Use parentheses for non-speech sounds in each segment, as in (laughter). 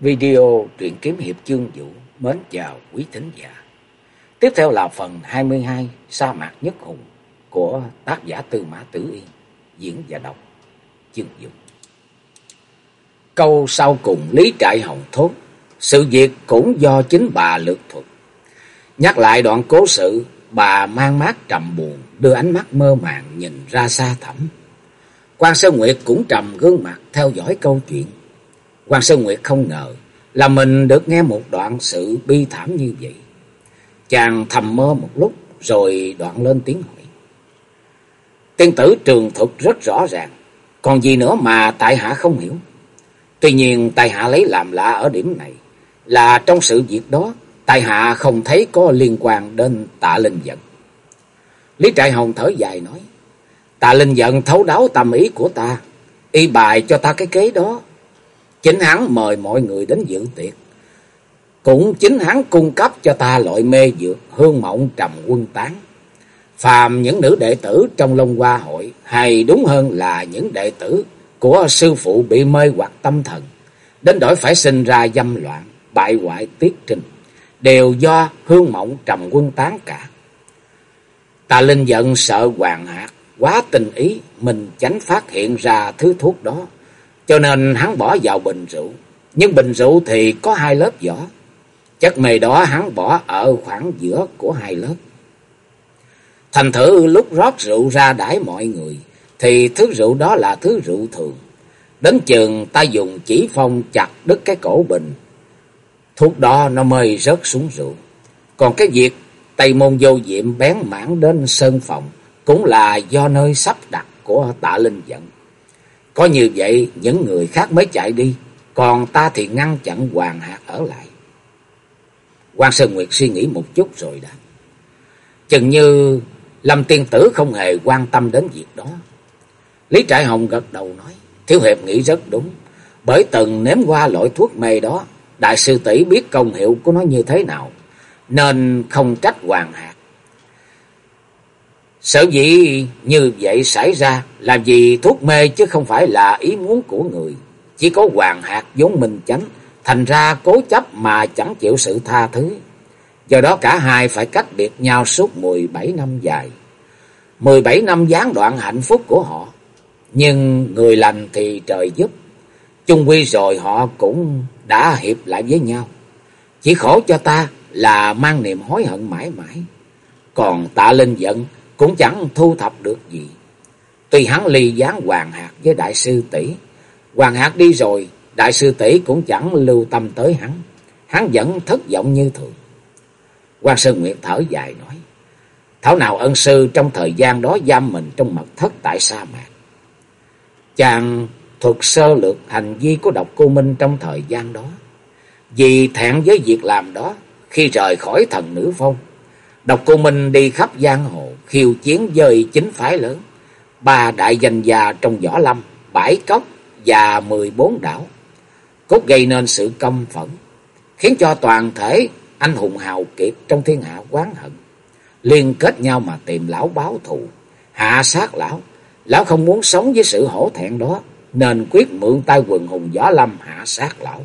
Video truyện kiếm hiệp chương vũ mến chào quý thính giả. Tiếp theo là phần 22 Sa mạc nhất hùng của tác giả Tư Mã Tử Yên, diễn và đọc chương vũ. Câu sau cùng Lý Trại Hồng thốt, sự việc cũng do chính bà lược thuật. Nhắc lại đoạn cố sự, bà mang mát trầm buồn, đưa ánh mắt mơ màng nhìn ra xa thẳm. Quan Sơn Nguyệt cũng trầm gương mặt theo dõi câu chuyện. Quan Sơn Nguyệt không ngờ là mình được nghe một đoạn sự bi thảm như vậy. Chàng thầm mơ một lúc rồi đoạn lên tiếng hỏi. Tiên tử trường thuật rất rõ ràng, còn gì nữa mà tại hạ không hiểu. Tuy nhiên tại hạ lấy làm lạ ở điểm này là trong sự việc đó tại hạ không thấy có liên quan đến tạ linh giận. Lý Trại Hồng thở dài nói. Tạ linh giận thấu đáo tâm ý của ta. Y bài cho ta cái kế đó. Chính hắn mời mọi người đến dự tiệc. Cũng chính hắn cung cấp cho ta loại mê dược hương mộng trầm quân tán. Phàm những nữ đệ tử trong Long Hoa hội hay đúng hơn là những đệ tử của sư phụ bị mê hoặc tâm thần. Đến đổi phải sinh ra dâm loạn, bại hoại tiết trình. Đều do hương mộng trầm quân tán cả. Tà Linh giận sợ hoàng hạt, quá tình ý, mình tránh phát hiện ra thứ thuốc đó. Cho nên hắn bỏ vào bình rượu. Nhưng bình rượu thì có hai lớp vỏ. Chất mề đó hắn bỏ ở khoảng giữa của hai lớp. Thành thử lúc rót rượu ra đãi mọi người, thì thứ rượu đó là thứ rượu thường. Đến chừng ta dùng chỉ phong chặt đứt cái cổ bình. Thuốc đó nó mới rớt xuống rượu. Còn cái việc Tây môn vô diệm bén mãn đến sơn phòng cũng là do nơi sắp đặt của tạ linh giận. Có như vậy những người khác mới chạy đi, còn ta thì ngăn chặn hoàng hạc ở lại. quan Sơn Nguyệt suy nghĩ một chút rồi đã. Chừng như Lâm Tiên Tử không hề quan tâm đến việc đó. Lý Trại Hồng gật đầu nói, Thiếu Hiệp nghĩ rất đúng, bởi từng nếm qua loại thuốc mê đó, Đại sư tỷ biết công hiệu của nó như thế nào, nên không trách hoàng hạc Sở dĩ như vậy xảy ra là vì thuốc mê chứ không phải là ý muốn của người. Chỉ có hoàng hạt vốn mình chánh, thành ra cố chấp mà chẳng chịu sự tha thứ. Do đó cả hai phải cách biệt nhau suốt 17 năm dài. 17 năm gián đoạn hạnh phúc của họ. Nhưng người lành thì trời giúp. Chung quy rồi họ cũng đã hiệp lại với nhau. Chỉ khổ cho ta là mang niềm hối hận mãi mãi. Còn tạ linh giận cũng chẳng thu thập được gì. Tuy hắn ly gián Hoàng Hạc với Đại sư tỷ Hoàng Hạc đi rồi, Đại sư tỷ cũng chẳng lưu tâm tới hắn. Hắn vẫn thất vọng như thường. quan Sơn Nguyệt thở dài nói. Thảo nào ân sư trong thời gian đó giam mình trong mật thất tại sa mạc. Chàng thuật sơ lược hành vi của độc cô Minh trong thời gian đó. Vì thẹn với việc làm đó, khi rời khỏi thần nữ phong, độc cô Minh đi khắp giang hồ, khiêu chiến với chính phái lớn, ba đại danh gia trong võ lâm, bãi cốc và mười bốn đảo. Cốt gây nên sự căm phẫn, khiến cho toàn thể anh hùng hào kiệt trong thiên hạ quán hận, liên kết nhau mà tìm lão báo thù, hạ sát lão. Lão không muốn sống với sự hổ thẹn đó, nên quyết mượn tay quần hùng võ lâm hạ sát lão.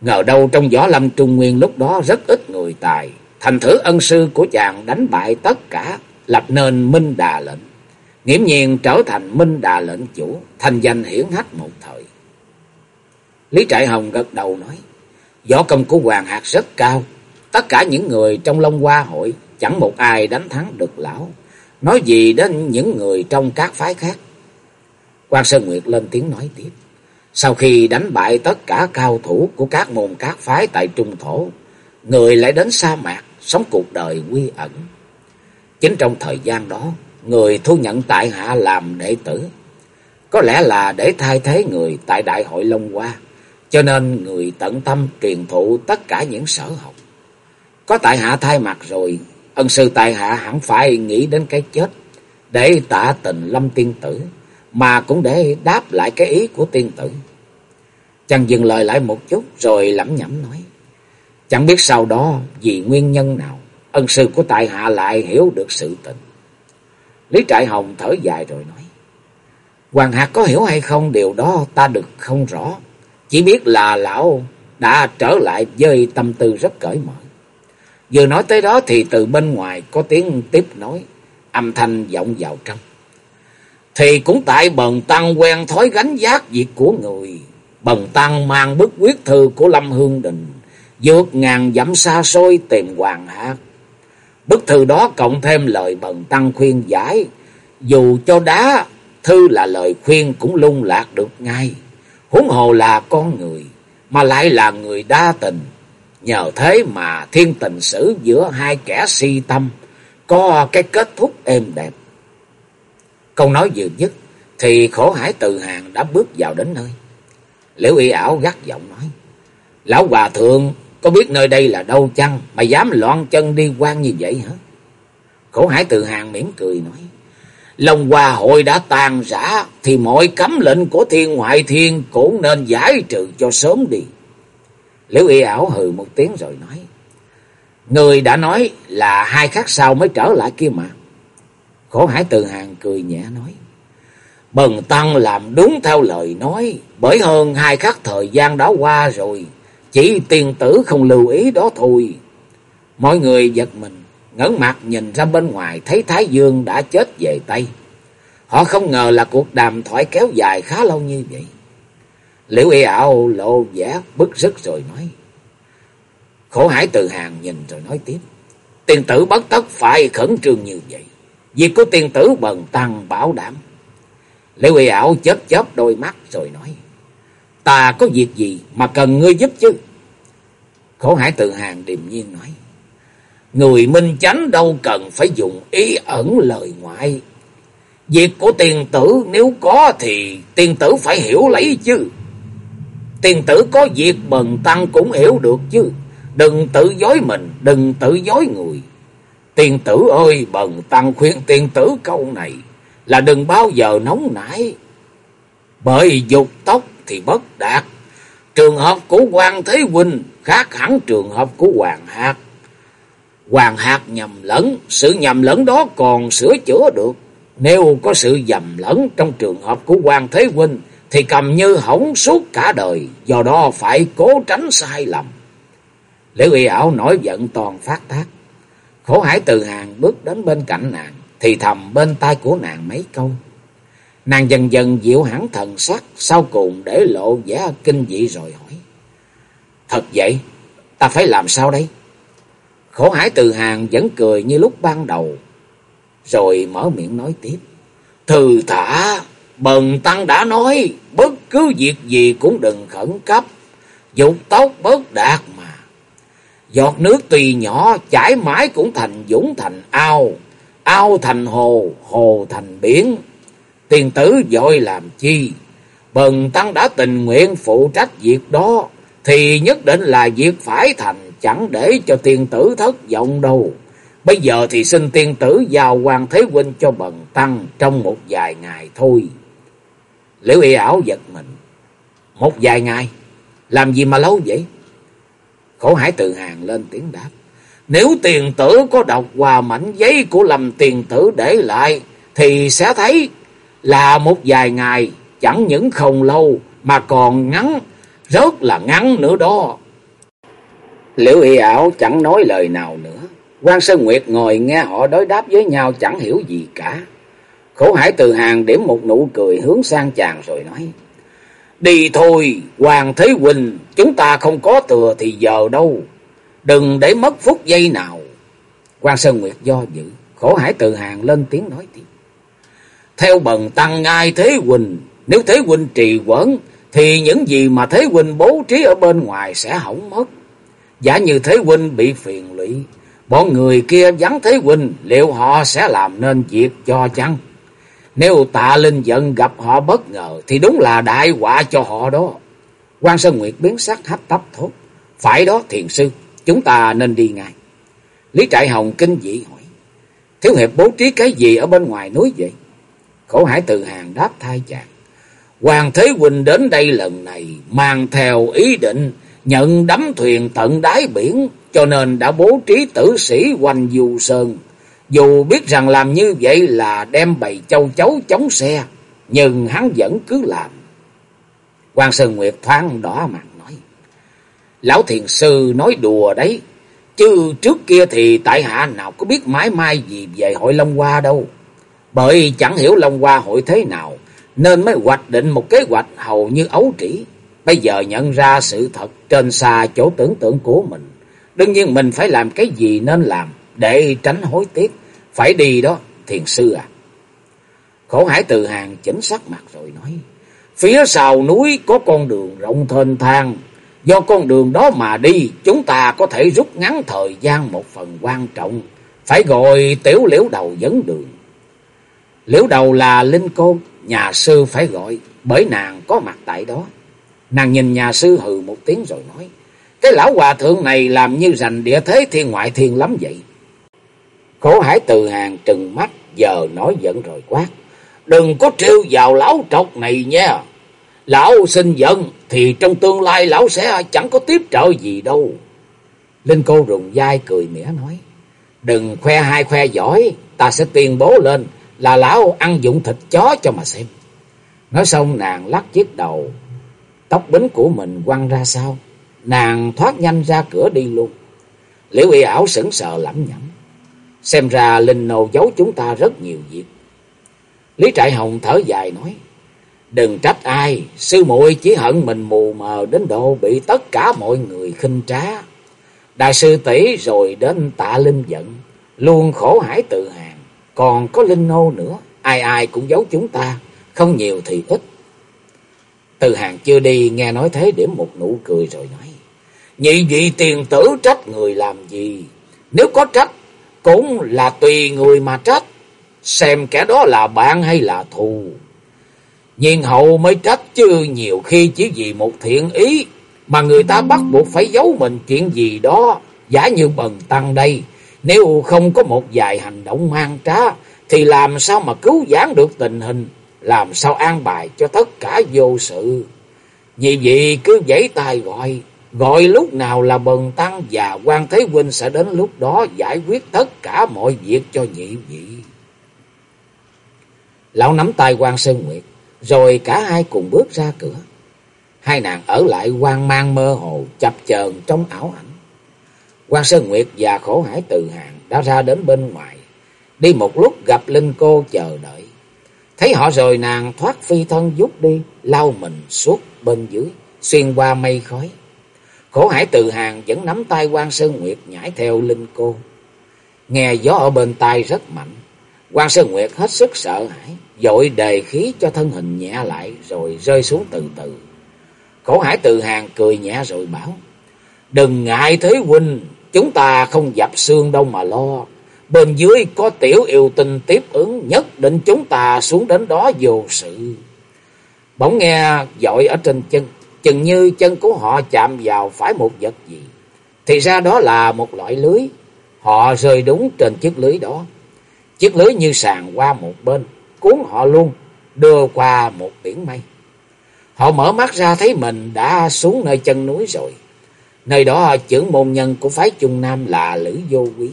Ngờ đâu trong võ lâm trung nguyên lúc đó rất ít người tài, thành thử ân sư của chàng đánh bại tất cả, lập nên Minh Đà lệnh. Nghiễm nhiên trở thành Minh Đà lệnh chủ, thành danh hiển hách một thời. Lý Trại Hồng gật đầu nói, võ công của Hoàng Hạc rất cao, tất cả những người trong Long Hoa hội chẳng một ai đánh thắng được lão. Nói gì đến những người trong các phái khác. quan Sơn Nguyệt lên tiếng nói tiếp. Sau khi đánh bại tất cả cao thủ của các môn các phái tại Trung Thổ, người lại đến sa mạc, sống cuộc đời quy ẩn. Chính trong thời gian đó, người thu nhận tại hạ làm đệ tử. Có lẽ là để thay thế người tại Đại hội Long Hoa, cho nên người tận tâm truyền thụ tất cả những sở học. Có tại hạ thay mặt rồi, ân sư tại hạ hẳn phải nghĩ đến cái chết, để tạ tình lâm tiên tử, mà cũng để đáp lại cái ý của tiên tử. Chàng dừng lời lại một chút rồi lẩm nhẩm nói. Chẳng biết sau đó vì nguyên nhân nào, ân sư của tại hạ lại hiểu được sự tình. Lý Trại Hồng thở dài rồi nói. Hoàng Hạc có hiểu hay không điều đó ta được không rõ. Chỉ biết là lão đã trở lại với tâm tư rất cởi mở. Vừa nói tới đó thì từ bên ngoài có tiếng tiếp nói, âm thanh vọng vào trong. Thì cũng tại bần tăng quen thói gánh giác việc của người. Bần tăng mang bức quyết thư của Lâm Hương Đình, vượt ngàn dặm xa xôi tìm hoàng hạt. Bức thư đó cộng thêm lời bần tăng khuyên giải, dù cho đá thư là lời khuyên cũng lung lạc được ngay. Huống hồ là con người, mà lại là người đa tình. Nhờ thế mà thiên tình sử giữa hai kẻ si tâm có cái kết thúc êm đẹp. Câu nói vừa dứt thì khổ hải từ hàng đã bước vào đến nơi. Liễu y ảo gắt giọng nói. Lão hòa thượng có biết nơi đây là đâu chăng mà dám loạn chân đi quan như vậy hả? Khổ hải từ hàng mỉm cười nói. Lòng hòa hội đã tàn rã, thì mọi cấm lệnh của thiên ngoại thiên cũng nên giải trừ cho sớm đi. Liễu y ảo hừ một tiếng rồi nói. Người đã nói là hai khắc sau mới trở lại kia mà. Khổ hải từ hàng cười nhẹ nói. Bần tăng làm đúng theo lời nói. Bởi hơn hai khắc thời gian đã qua rồi. Chỉ tiền tử không lưu ý đó thôi. Mọi người giật mình. ngẩng mặt nhìn ra bên ngoài, thấy Thái Dương đã chết về Tây. Họ không ngờ là cuộc đàm thoại kéo dài khá lâu như vậy. Liễu y ảo lộ vẻ bức rứt rồi nói. Khổ hải từ hàng nhìn rồi nói tiếp. Tiền tử bất tất phải khẩn trương như vậy. Việc của tiền tử bần tăng bảo đảm. Liễu y ảo chớp chớp đôi mắt rồi nói. Ta có việc gì mà cần ngươi giúp chứ? Khổ hải tự hàng điềm nhiên nói. Người minh chánh đâu cần phải dùng ý ẩn lời ngoại. Việc của tiền tử nếu có thì tiền tử phải hiểu lấy chứ. Tiền tử có việc bần tăng cũng hiểu được chứ. Đừng tự dối mình, đừng tự dối người. Tiền tử ơi, bần tăng khuyên tiền tử câu này là đừng bao giờ nóng nảy. Bởi dục tốc thì bất đạt. Trường hợp của Hoàng Thế Huynh khác hẳn trường hợp của Hoàng Hạc. Hoàng Hạc nhầm lẫn, sự nhầm lẫn đó còn sửa chữa được. Nếu có sự nhầm lẫn trong trường hợp của Hoàng Thế Huynh thì cầm như hỏng suốt cả đời, do đó phải cố tránh sai lầm. Liễu y ảo nổi giận toàn phát tác. Khổ hải từ hàng bước đến bên cạnh nàng, thì thầm bên tai của nàng mấy câu. Nàng dần dần dịu hẳn thần sắc, sau cùng để lộ vẻ kinh dị rồi hỏi. Thật vậy, ta phải làm sao đây? Khổ hải từ hàng vẫn cười như lúc ban đầu, rồi mở miệng nói tiếp. Thư thả, bần tăng đã nói, bất cứ việc gì cũng đừng khẩn cấp, dục tốc bớt đạt mà. Giọt nước tùy nhỏ chảy mãi cũng thành dũng thành ao, ao thành hồ, hồ thành biển. Tiền tử dội làm chi? Bần tăng đã tình nguyện phụ trách việc đó, thì nhất định là việc phải thành, chẳng để cho tiền tử thất vọng đâu. Bây giờ thì xin tiên tử giao Hoàng thế huynh cho bần tăng trong một vài ngày thôi. Liễu y ảo giật mình. Một vài ngày? Làm gì mà lâu vậy? Khổ hải từ hàng lên tiếng đáp. Nếu tiền tử có đọc qua mảnh giấy của lầm tiền tử để lại, thì sẽ thấy là một vài ngày, chẳng những không lâu, mà còn ngắn, rất là ngắn nữa đó. Liễu y ảo chẳng nói lời nào nữa. quan Sơn Nguyệt ngồi nghe họ đối đáp với nhau chẳng hiểu gì cả. Khổ hải từ hàng điểm một nụ cười hướng sang chàng rồi nói. Đi thôi, Hoàng Thế Huynh, chúng ta không có thừa thì giờ đâu. Đừng để mất phút giây nào. quan Sơn Nguyệt do dự, khổ hải từ hàng lên tiếng nói tiếp. Theo bần tăng ngai Thế huỳnh nếu Thế huỳnh trì quẩn, thì những gì mà Thế huỳnh bố trí ở bên ngoài sẽ hỏng mất. Giả như Thế huỳnh bị phiền lụy, bọn người kia vắng Thế huỳnh liệu họ sẽ làm nên việc cho chăng? Nếu tạ linh giận gặp họ bất ngờ thì đúng là đại họa cho họ đó. quan Sơn Nguyệt biến sắc hấp tấp thốt. Phải đó thiền sư, chúng ta nên đi ngay. Lý Trại Hồng kinh dị hỏi. Thiếu hiệp bố trí cái gì ở bên ngoài núi vậy? Khổ hải từ hàng đáp thay chàng. Hoàng Thế Huynh đến đây lần này mang theo ý định nhận đắm thuyền tận đáy biển cho nên đã bố trí tử sĩ quanh du sơn dù biết rằng làm như vậy là đem bầy châu chấu chống xe, nhưng hắn vẫn cứ làm. Quan Sơn Nguyệt thoáng đỏ mặt nói. Lão thiền sư nói đùa đấy. Chứ trước kia thì tại hạ nào có biết mãi mai gì về hội Long Hoa đâu. Bởi chẳng hiểu Long Hoa hội thế nào. Nên mới hoạch định một kế hoạch hầu như ấu trĩ. Bây giờ nhận ra sự thật trên xa chỗ tưởng tượng của mình. Đương nhiên mình phải làm cái gì nên làm để tránh hối tiếc. Phải đi đó, thiền sư à. Khổ hải từ hàng chỉnh sắc mặt rồi nói. Phía sau núi có con đường rộng thênh thang. Do con đường đó mà đi, chúng ta có thể rút ngắn thời gian một phần quan trọng. Phải gọi tiểu liễu đầu dẫn đường. Liễu đầu là linh cô, nhà sư phải gọi, bởi nàng có mặt tại đó. Nàng nhìn nhà sư hừ một tiếng rồi nói. Cái lão hòa thượng này làm như rành địa thế thiên ngoại thiên lắm vậy. Khổ hải từ hàng trừng mắt, giờ nói giận rồi quát. Đừng có trêu vào lão trọc này nha. Lão xin giận thì trong tương lai lão sẽ chẳng có tiếp trợ gì đâu. Linh cô rùng dai cười mỉa nói. Đừng khoe hai khoe giỏi, ta sẽ tuyên bố lên là lão ăn dụng thịt chó cho mà xem. Nói xong nàng lắc chiếc đầu, tóc bính của mình quăng ra sau. Nàng thoát nhanh ra cửa đi luôn. Liễu y ảo sững sờ lẩm nhẩm. Xem ra Linh Nô giấu chúng ta rất nhiều việc. Lý Trại Hồng thở dài nói. Đừng trách ai, sư muội chỉ hận mình mù mờ đến độ bị tất cả mọi người khinh trá. Đại sư tỷ rồi đến tạ linh giận, luôn khổ hải tự hại. Còn có Linh Nô nữa, ai ai cũng giấu chúng ta, không nhiều thì ít. Từ hàng chưa đi, nghe nói thế điểm một nụ cười rồi nói. Nhị vị tiền tử trách người làm gì? Nếu có trách, cũng là tùy người mà trách. Xem kẻ đó là bạn hay là thù. Nhiên hậu mới trách chứ nhiều khi chỉ vì một thiện ý mà người ta bắt buộc phải giấu mình chuyện gì đó. Giả như bần tăng đây, nếu không có một vài hành động mang trá thì làm sao mà cứu giãn được tình hình, làm sao an bài cho tất cả vô sự. Vì vậy cứ giãy tay gọi, gọi lúc nào là bần tăng và quan Thế Huynh sẽ đến lúc đó giải quyết tất cả mọi việc cho nhị vị. Lão nắm tay quan Sơn Nguyệt, rồi cả hai cùng bước ra cửa. Hai nàng ở lại hoang mang mơ hồ, chập chờn trong ảo ảnh quan Sơn Nguyệt và Khổ Hải Từ Hàng đã ra đến bên ngoài. Đi một lúc gặp Linh Cô chờ đợi. Thấy họ rồi nàng thoát phi thân giúp đi, lao mình suốt bên dưới, xuyên qua mây khói. Khổ Hải Từ Hàng vẫn nắm tay quan Sơn Nguyệt nhảy theo Linh Cô. Nghe gió ở bên tai rất mạnh. quan Sơn Nguyệt hết sức sợ hãi, dội đề khí cho thân hình nhẹ lại rồi rơi xuống từ từ. Khổ hải từ hàng cười nhẹ rồi bảo. Đừng ngại thế huynh, chúng ta không dập xương đâu mà lo. Bên dưới có tiểu yêu tinh tiếp ứng, nhất định chúng ta xuống đến đó vô sự. Bỗng nghe dội ở trên chân, chừng như chân của họ chạm vào phải một vật gì. Thì ra đó là một loại lưới, họ rơi đúng trên chiếc lưới đó. Chiếc lưới như sàn qua một bên, cuốn họ luôn, đưa qua một biển mây. Họ mở mắt ra thấy mình đã xuống nơi chân núi rồi. Nơi đó trưởng môn nhân của phái Trung Nam là Lữ Vô Quý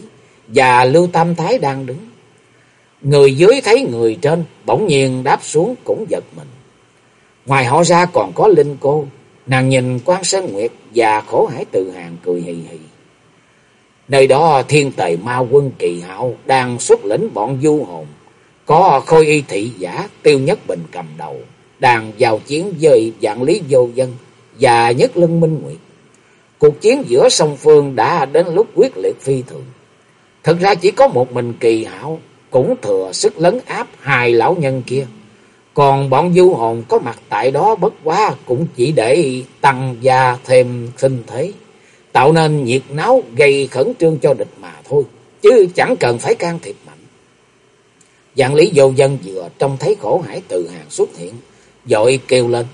và Lưu Tam Thái đang đứng. Người dưới thấy người trên bỗng nhiên đáp xuống cũng giật mình. Ngoài họ ra còn có Linh Cô, nàng nhìn quan Sơn Nguyệt và khổ hải tự hàng cười hì hì. Nơi đó thiên tề ma quân kỳ hạo đang xuất lĩnh bọn du hồn có khôi y thị giả tiêu nhất bình cầm đầu, đang vào chiến với dạng lý vô dân và nhất lưng minh nguyệt. Cuộc chiến giữa song phương đã đến lúc quyết liệt phi thường. Thật ra chỉ có một mình kỳ hảo cũng thừa sức lấn áp hai lão nhân kia. Còn bọn du hồn có mặt tại đó bất quá cũng chỉ để tăng gia thêm sinh thế. Tạo nên nhiệt náo gây khẩn trương cho địch mà thôi. Chứ chẳng cần phải can thiệp mạnh. Dạng lý vô dân vừa trông thấy khổ hải từ hàng xuất hiện, dội kêu lên.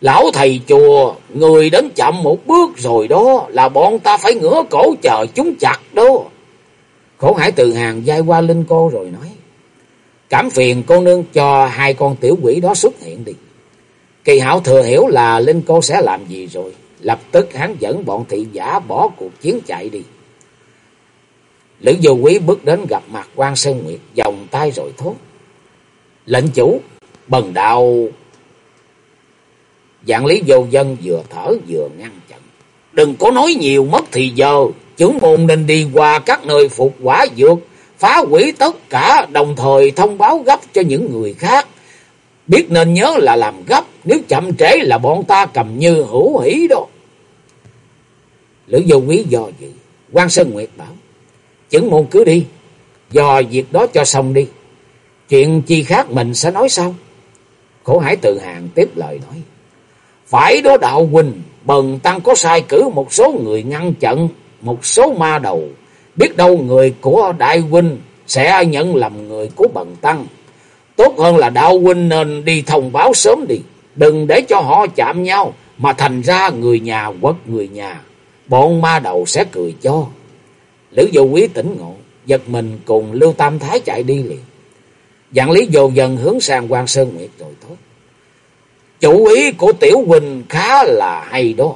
Lão thầy chùa, người đến chậm một bước rồi đó, là bọn ta phải ngửa cổ chờ chúng chặt đó. Khổ hải từ hàng dai qua linh cô rồi nói. Cảm phiền cô nương cho hai con tiểu quỷ đó xuất hiện đi. Kỳ hảo thừa hiểu là linh cô sẽ làm gì rồi. Lập tức hắn dẫn bọn thị giả bỏ cuộc chiến chạy đi. Lữ vô quý bước đến gặp mặt quan Sơn Nguyệt, vòng tay rồi thốt. Lệnh chủ, bần đạo... Dạng lý vô dân vừa thở vừa ngăn chặn. Đừng có nói nhiều, mất thì giờ. Chúng môn nên đi qua các nơi phục quả dược. Phá hủy tất cả, đồng thời thông báo gấp cho những người khác. Biết nên nhớ là làm gấp. Nếu chậm trễ là bọn ta cầm như hữu hỷ đó. Lữ vô quý do dự. quan Sơn Nguyệt bảo. Chứng môn cứ đi. Do việc đó cho xong đi. Chuyện chi khác mình sẽ nói sau. Khổ hải tự hàng tiếp lời nói. Phải đó đạo huynh, bần tăng có sai cử một số người ngăn chặn, một số ma đầu. Biết đâu người của đại huynh sẽ nhận lầm người của bần tăng. Tốt hơn là đạo huynh nên đi thông báo sớm đi. Đừng để cho họ chạm nhau, mà thành ra người nhà quất người nhà. Bọn ma đầu sẽ cười cho. Lữ vô quý tỉnh ngộ, giật mình cùng Lưu Tam Thái chạy đi liền. Dạng lý dồ dần hướng sang quan Sơn Nguyệt rồi thôi. Chủ ý của Tiểu Huynh khá là hay đó.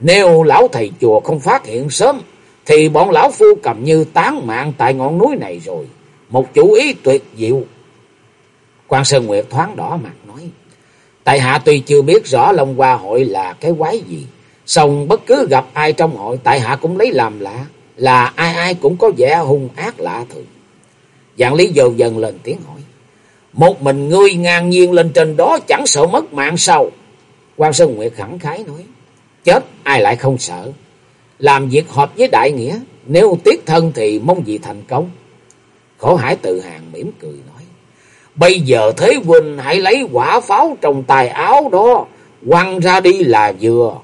Nếu lão thầy chùa không phát hiện sớm, thì bọn lão phu cầm như tán mạng tại ngọn núi này rồi. Một chủ ý tuyệt diệu. quan Sơn Nguyệt thoáng đỏ mặt nói. Tại hạ tuy chưa biết rõ Long Hoa hội là cái quái gì. Xong bất cứ gặp ai trong hội, tại hạ cũng lấy làm lạ. Là ai ai cũng có vẻ hung ác lạ thường. Dạng lý dồn dần lên tiếng hỏi. Một mình ngươi ngang nhiên lên trên đó chẳng sợ mất mạng sao? quan Sơn Nguyệt khẳng khái nói. Chết, ai lại không sợ. Làm việc hợp với đại nghĩa. Nếu tiếc thân thì mong gì thành công. Khổ hải tự hàng mỉm cười nói. Bây giờ Thế Huynh hãy lấy quả pháo trong tài áo đó. Quăng ra đi là vừa.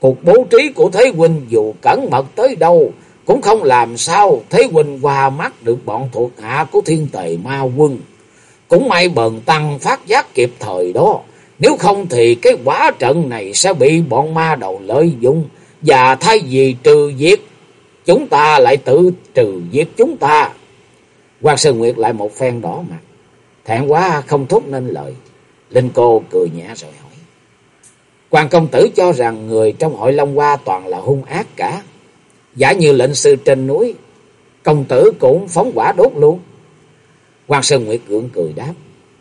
Cuộc bố trí của Thế Huynh dù cẩn mật tới đâu. Cũng không làm sao Thế Huynh qua mắt được bọn thuộc hạ của thiên tề ma quân. Cũng may bần tăng phát giác kịp thời đó. Nếu không thì cái quả trận này sẽ bị bọn ma đầu lợi dụng. Và thay vì trừ diệt, chúng ta lại tự trừ diệt chúng ta. Hoàng Sơn Nguyệt lại một phen đỏ mặt. Thẹn quá không thốt nên lời. Linh cô cười nhẹ rồi hỏi. Quan công tử cho rằng người trong hội Long Hoa toàn là hung ác cả. Giả như lệnh sư trên núi, công tử cũng phóng quả đốt luôn. Quan Sơn Nguyệt gượng cười đáp.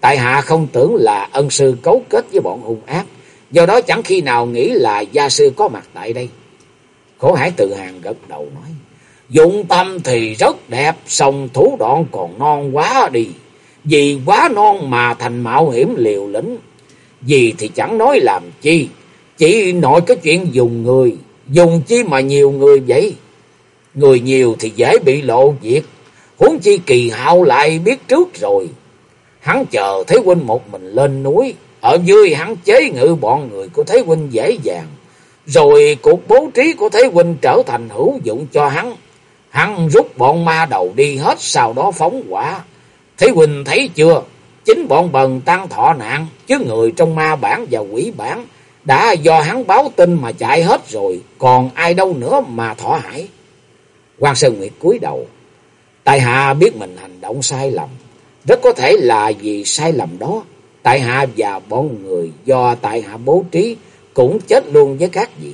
Tại hạ không tưởng là ân sư cấu kết với bọn hung ác. Do đó chẳng khi nào nghĩ là gia sư có mặt tại đây. Khổ hải tự hàng gật đầu nói. Dụng tâm thì rất đẹp, song thủ đoạn còn non quá đi. Vì quá non mà thành mạo hiểm liều lĩnh. Vì thì chẳng nói làm chi. Chỉ nội cái chuyện dùng người. Dùng chi mà nhiều người vậy. Người nhiều thì dễ bị lộ việc. Huống chi kỳ hạo lại biết trước rồi. Hắn chờ Thế Huynh một mình lên núi. Ở dưới hắn chế ngự bọn người của Thế Huynh dễ dàng. Rồi cuộc bố trí của Thế Huynh trở thành hữu dụng cho hắn. Hắn rút bọn ma đầu đi hết, sau đó phóng quả. Thế Huynh thấy chưa? Chính bọn bần tăng thọ nạn. Chứ người trong ma bản và quỷ bản đã do hắn báo tin mà chạy hết rồi. Còn ai đâu nữa mà thọ hải quan Sơn Nguyệt cúi đầu. Tại hạ biết mình hành động sai lầm. Rất có thể là vì sai lầm đó. Tại hạ và bọn người do tại hạ bố trí cũng chết luôn với các vị.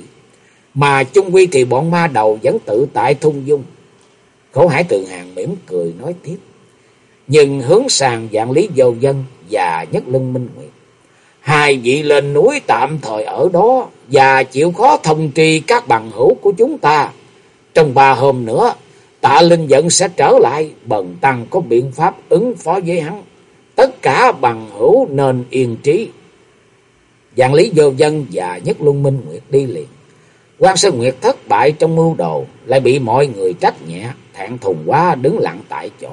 Mà chung quy thì bọn ma đầu vẫn tự tại thung dung. Khổ hải tự hàng mỉm cười nói tiếp. Nhưng hướng sang dạng lý vô dân và nhất lưng minh nguyệt. Hai vị lên núi tạm thời ở đó và chịu khó thông tri các bằng hữu của chúng ta. Trong ba hôm nữa Tạ Linh giận sẽ trở lại, bần tăng có biện pháp ứng phó với hắn. Tất cả bằng hữu nên yên trí. Giàn lý vô dân và nhất luân minh nguyệt đi liền. quan Sơn Nguyệt thất bại trong mưu đồ, lại bị mọi người trách nhẹ, thẹn thùng quá đứng lặng tại chỗ.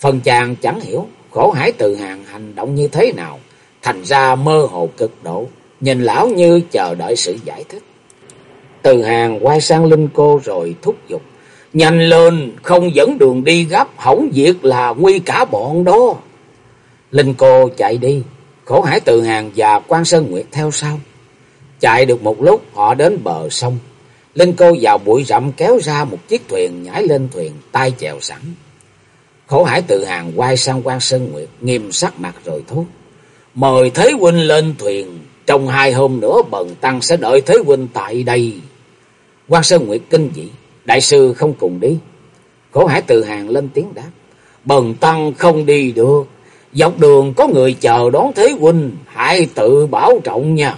Phần chàng chẳng hiểu, khổ hải từ hàng hành động như thế nào, thành ra mơ hồ cực độ, nhìn lão như chờ đợi sự giải thích. Từ hàng quay sang Linh cô rồi thúc giục. Nhanh lên, không dẫn đường đi gấp, hỏng việc là nguy cả bọn đó. Linh cô chạy đi, khổ hải từ hàng và quan Sơn Nguyệt theo sau. Chạy được một lúc họ đến bờ sông. Linh cô vào bụi rậm kéo ra một chiếc thuyền nhảy lên thuyền, tay chèo sẵn. Khổ hải từ hàng quay sang quan Sơn Nguyệt, nghiêm sắc mặt rồi thốt. Mời Thế Huynh lên thuyền, trong hai hôm nữa bần tăng sẽ đợi Thế Huynh tại đây. quan Sơn Nguyệt kinh dị. Đại sư không cùng đi. Khổ hải từ hàng lên tiếng đáp. Bần tăng không đi được. Dọc đường có người chờ đón Thế Huynh. Hãy tự bảo trọng nha.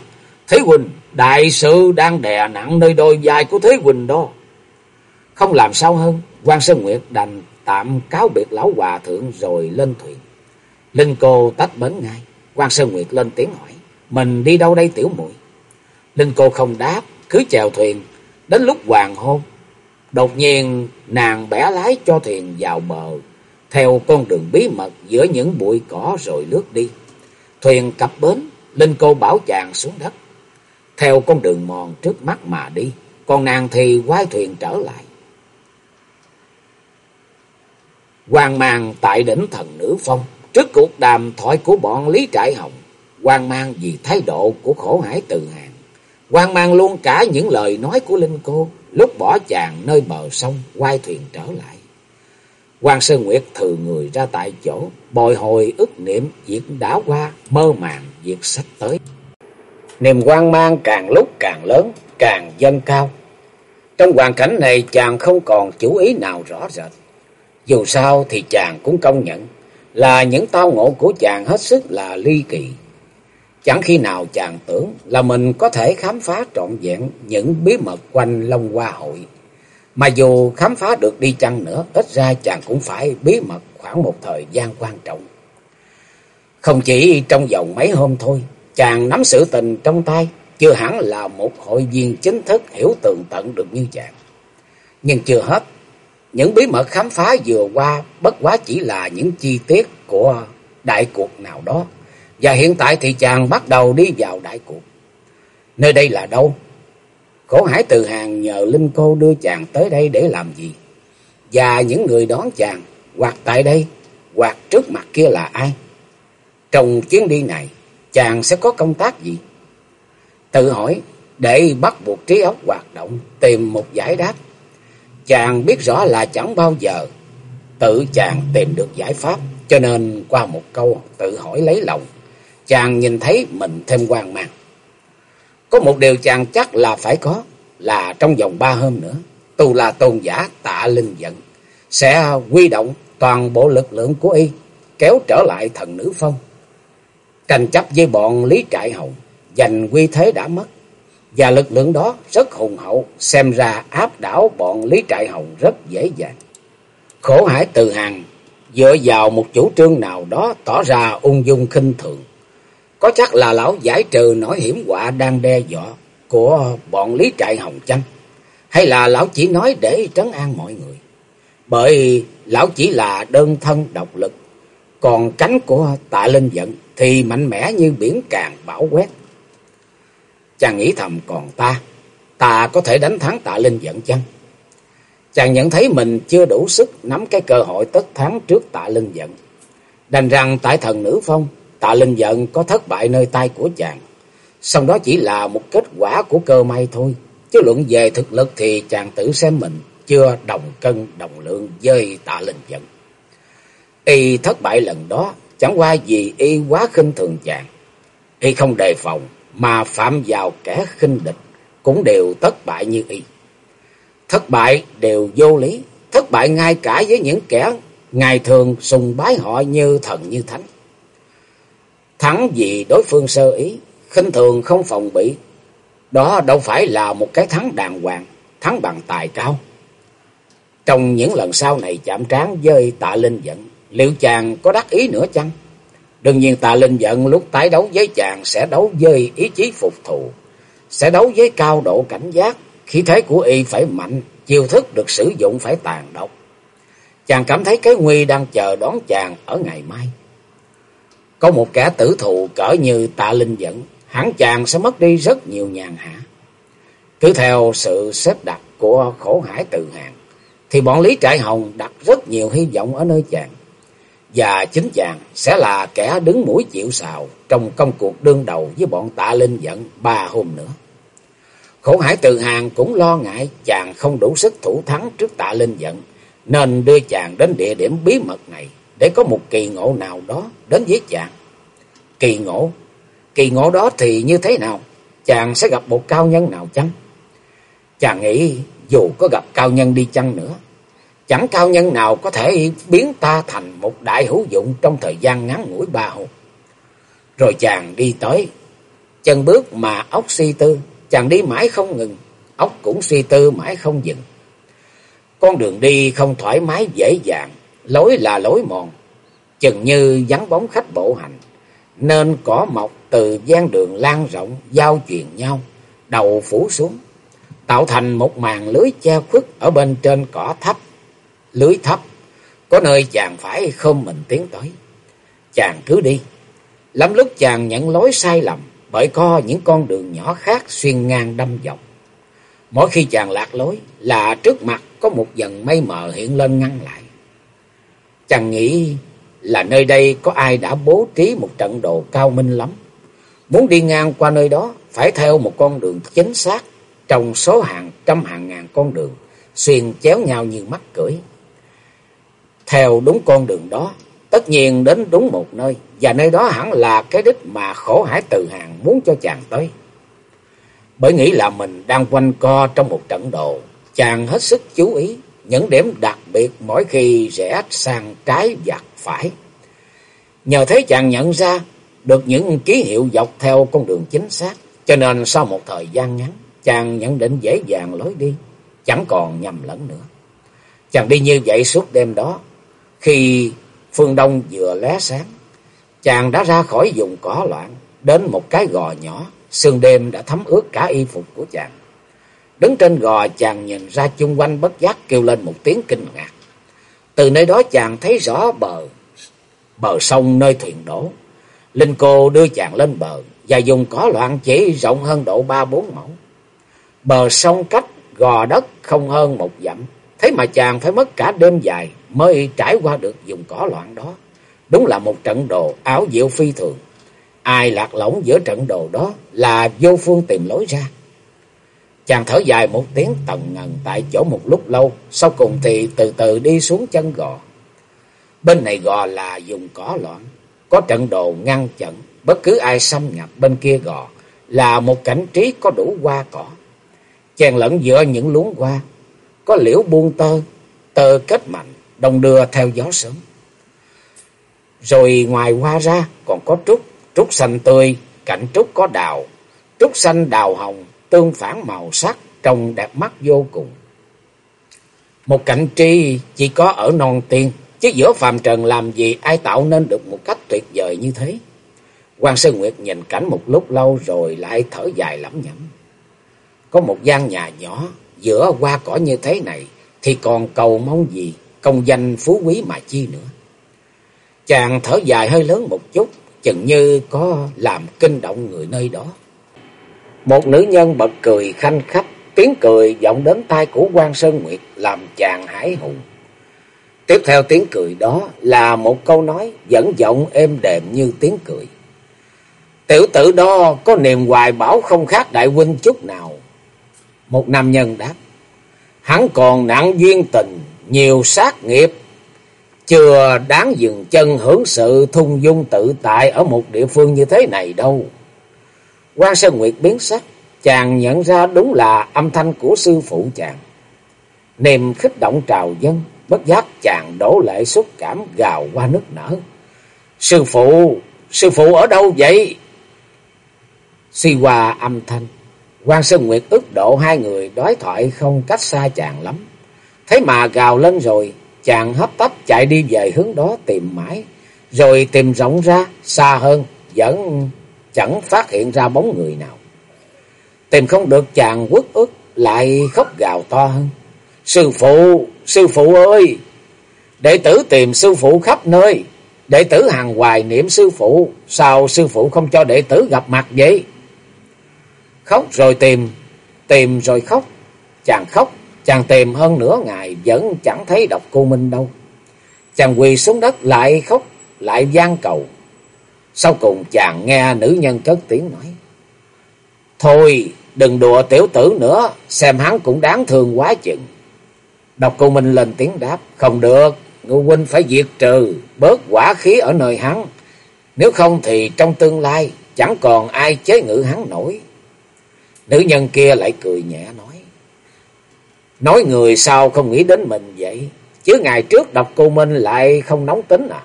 Thế huynh, đại sư đang đè nặng nơi đôi vai của Thế huynh đó. Không làm sao hơn, quan Sơn Nguyệt đành tạm cáo biệt lão hòa thượng rồi lên thuyền. Linh cô tách bến ngay, quan Sơn Nguyệt lên tiếng hỏi, mình đi đâu đây tiểu muội Linh cô không đáp, cứ chèo thuyền, đến lúc hoàng hôn. Đột nhiên nàng bẻ lái cho thuyền vào bờ, theo con đường bí mật giữa những bụi cỏ rồi lướt đi. Thuyền cập bến, Linh cô bảo chàng xuống đất, theo con đường mòn trước mắt mà đi, còn nàng thì quay thuyền trở lại. Hoàng mang tại đỉnh thần nữ phong, trước cuộc đàm thoại của bọn Lý Trại Hồng, hoàng mang vì thái độ của khổ hải từ hàng, hoàng mang luôn cả những lời nói của Linh Cô, lúc bỏ chàng nơi bờ sông, quay thuyền trở lại. quan Sơn Nguyệt thừa người ra tại chỗ, bồi hồi ức niệm việc đã qua, mơ màng việc sắp tới. Niềm quan mang càng lúc càng lớn, càng dâng cao. Trong hoàn cảnh này chàng không còn chủ ý nào rõ rệt. Dù sao thì chàng cũng công nhận là những tao ngộ của chàng hết sức là ly kỳ. Chẳng khi nào chàng tưởng là mình có thể khám phá trọn vẹn những bí mật quanh Long Hoa Hội. Mà dù khám phá được đi chăng nữa, ít ra chàng cũng phải bí mật khoảng một thời gian quan trọng. Không chỉ trong vòng mấy hôm thôi, chàng nắm sự tình trong tay, chưa hẳn là một hội viên chính thức hiểu tường tận được như chàng. Nhưng chưa hết, những bí mật khám phá vừa qua bất quá chỉ là những chi tiết của đại cuộc nào đó. Và hiện tại thì chàng bắt đầu đi vào đại cuộc. Nơi đây là đâu? Khổ hải từ hàng nhờ Linh Cô đưa chàng tới đây để làm gì? Và những người đón chàng, hoặc tại đây, hoặc trước mặt kia là ai? Trong chuyến đi này, chàng sẽ có công tác gì? Tự hỏi, để bắt buộc trí óc hoạt động, tìm một giải đáp. Chàng biết rõ là chẳng bao giờ tự chàng tìm được giải pháp, cho nên qua một câu tự hỏi lấy lòng, chàng nhìn thấy mình thêm hoang mang. Có một điều chàng chắc là phải có, là trong vòng ba hôm nữa, tù là tôn giả tạ linh giận, sẽ quy động toàn bộ lực lượng của y, kéo trở lại thần nữ phong. Tranh chấp với bọn Lý Trại Hồng, giành quy thế đã mất, và lực lượng đó rất hùng hậu, xem ra áp đảo bọn Lý Trại Hồng rất dễ dàng. Khổ hải từ hàng, dựa vào một chủ trương nào đó tỏ ra ung dung khinh thường. Có chắc là lão giải trừ nỗi hiểm họa đang đe dọa của bọn Lý Trại Hồng chăng? Hay là lão chỉ nói để trấn an mọi người? Bởi lão chỉ là đơn thân độc lực, còn cánh của tạ linh giận thì mạnh mẽ như biển càng bão quét. Chàng nghĩ thầm còn ta, ta có thể đánh thắng tạ linh giận chăng? Chàng nhận thấy mình chưa đủ sức nắm cái cơ hội tất thắng trước tạ linh giận. Đành rằng tại thần nữ phong, tạ linh giận có thất bại nơi tay của chàng. Xong đó chỉ là một kết quả của cơ may thôi. Chứ luận về thực lực thì chàng tự xem mình chưa đồng cân đồng lượng với tạ linh giận. Y thất bại lần đó chẳng qua vì y quá khinh thường chàng. Y không đề phòng mà phạm vào kẻ khinh địch cũng đều thất bại như y. Thất bại đều vô lý, thất bại ngay cả với những kẻ ngày thường sùng bái họ như thần như thánh. Thắng vì đối phương sơ ý, khinh thường không phòng bị, đó đâu phải là một cái thắng đàng hoàng, thắng bằng tài cao. Trong những lần sau này chạm trán với tạ linh giận, liệu chàng có đắc ý nữa chăng? Đương nhiên tạ linh giận lúc tái đấu với chàng sẽ đấu với ý chí phục thù, sẽ đấu với cao độ cảnh giác, khí thế của y phải mạnh, chiêu thức được sử dụng phải tàn độc. Chàng cảm thấy cái nguy đang chờ đón chàng ở ngày mai. Có một kẻ tử thù cỡ như tạ linh Dẫn hẳn chàng sẽ mất đi rất nhiều nhàn hạ. Cứ theo sự xếp đặt của khổ hải từ hàng, thì bọn Lý Trại Hồng đặt rất nhiều hy vọng ở nơi chàng. Và chính chàng sẽ là kẻ đứng mũi chịu sào trong công cuộc đương đầu với bọn tạ linh Dẫn ba hôm nữa. Khổ hải từ hàng cũng lo ngại chàng không đủ sức thủ thắng trước tạ linh Dẫn, nên đưa chàng đến địa điểm bí mật này để có một kỳ ngộ nào đó đến với chàng. Kỳ ngộ? Kỳ ngộ đó thì như thế nào? Chàng sẽ gặp một cao nhân nào chăng? Chàng nghĩ dù có gặp cao nhân đi chăng nữa, chẳng cao nhân nào có thể biến ta thành một đại hữu dụng trong thời gian ngắn ngủi ba hồn. Rồi chàng đi tới, Chân bước mà ốc suy tư, chàng đi mãi không ngừng, ốc cũng suy tư mãi không dừng. Con đường đi không thoải mái dễ dàng, lối là lối mòn, chừng như vắng bóng khách bộ hành, nên cỏ mọc từ gian đường lan rộng, giao truyền nhau, đầu phủ xuống, tạo thành một màn lưới che khuất ở bên trên cỏ thấp, lưới thấp, có nơi chàng phải không mình tiến tới. Chàng cứ đi, lắm lúc chàng nhận lối sai lầm, bởi có những con đường nhỏ khác xuyên ngang đâm dọc. Mỗi khi chàng lạc lối là trước mặt có một dần mây mờ hiện lên ngăn lại. Chàng nghĩ là nơi đây có ai đã bố trí một trận đồ cao minh lắm. Muốn đi ngang qua nơi đó phải theo một con đường chính xác trong số hàng trăm hàng ngàn con đường xuyên chéo nhau như mắt cưỡi. Theo đúng con đường đó, tất nhiên đến đúng một nơi, và nơi đó hẳn là cái đích mà khổ hải từ hàng muốn cho chàng tới. Bởi nghĩ là mình đang quanh co trong một trận đồ, chàng hết sức chú ý những điểm đặc biệt mỗi khi rẽ sang trái và phải. Nhờ thế chàng nhận ra được những ký hiệu dọc theo con đường chính xác, cho nên sau một thời gian ngắn, chàng nhận định dễ dàng lối đi, chẳng còn nhầm lẫn nữa. Chàng đi như vậy suốt đêm đó, khi phương đông vừa lé sáng, chàng đã ra khỏi vùng cỏ loạn, đến một cái gò nhỏ, sương đêm đã thấm ướt cả y phục của chàng. Đứng trên gò chàng nhìn ra chung quanh bất giác kêu lên một tiếng kinh ngạc. Từ nơi đó chàng thấy rõ bờ, bờ sông nơi thuyền đổ. Linh cô đưa chàng lên bờ và dùng cỏ loạn chỉ rộng hơn độ ba bốn mẫu. Bờ sông cách gò đất không hơn một dặm. Thế mà chàng phải mất cả đêm dài mới trải qua được dùng cỏ loạn đó. Đúng là một trận đồ áo diệu phi thường. Ai lạc lõng giữa trận đồ đó là vô phương tìm lối ra. Chàng thở dài một tiếng tần ngần tại chỗ một lúc lâu, sau cùng thì từ từ đi xuống chân gò. Bên này gò là dùng cỏ loạn, có trận đồ ngăn chặn, bất cứ ai xâm nhập bên kia gò là một cảnh trí có đủ hoa cỏ. chàng lẫn giữa những luống hoa, có liễu buông tơ, tơ kết mạnh, đồng đưa theo gió sớm. Rồi ngoài hoa ra còn có trúc, trúc xanh tươi, cạnh trúc có đào, trúc xanh đào hồng, tương phản màu sắc, trông đẹp mắt vô cùng. Một cảnh tri chỉ có ở non tiên, chứ giữa phàm trần làm gì ai tạo nên được một cách tuyệt vời như thế. quan Sơn Nguyệt nhìn cảnh một lúc lâu rồi lại thở dài lẩm nhẩm. Có một gian nhà nhỏ giữa hoa cỏ như thế này thì còn cầu mong gì, công danh phú quý mà chi nữa. Chàng thở dài hơi lớn một chút, chừng như có làm kinh động người nơi đó. Một nữ nhân bật cười khanh khách, tiếng cười vọng đến tai của quan Sơn Nguyệt làm chàng hải hùng. Tiếp theo tiếng cười đó là một câu nói dẫn giọng êm đềm như tiếng cười. Tiểu tử đó có niềm hoài bảo không khác đại huynh chút nào. Một nam nhân đáp. Hắn còn nặng duyên tình, nhiều sát nghiệp. Chưa đáng dừng chân hưởng sự thung dung tự tại ở một địa phương như thế này đâu quan Sơn Nguyệt biến sắc, chàng nhận ra đúng là âm thanh của sư phụ chàng. Niềm khích động trào dân, bất giác chàng đổ lệ xúc cảm gào qua nước nở. Sư phụ, sư phụ ở đâu vậy? Suy qua âm thanh, quan Sơn Nguyệt ức độ hai người đối thoại không cách xa chàng lắm. Thế mà gào lên rồi, chàng hấp tấp chạy đi về hướng đó tìm mãi, rồi tìm rộng ra, xa hơn, vẫn chẳng phát hiện ra bóng người nào. Tìm không được chàng quất ức, lại khóc gào to hơn. Sư phụ, sư phụ ơi! Đệ tử tìm sư phụ khắp nơi. Đệ tử hàng hoài niệm sư phụ. Sao sư phụ không cho đệ tử gặp mặt vậy? Khóc rồi tìm, tìm rồi khóc. Chàng khóc, chàng tìm hơn nửa ngày vẫn chẳng thấy độc cô Minh đâu. Chàng quỳ xuống đất lại khóc, lại gian cầu. Sau cùng chàng nghe nữ nhân cất tiếng nói. Thôi, đừng đùa tiểu tử nữa, xem hắn cũng đáng thương quá chừng. Độc cô Minh lên tiếng đáp, không được, ngô huynh phải diệt trừ, bớt quả khí ở nơi hắn. Nếu không thì trong tương lai chẳng còn ai chế ngự hắn nổi. Nữ nhân kia lại cười nhẹ nói. Nói người sao không nghĩ đến mình vậy? Chứ ngày trước độc cô Minh lại không nóng tính à?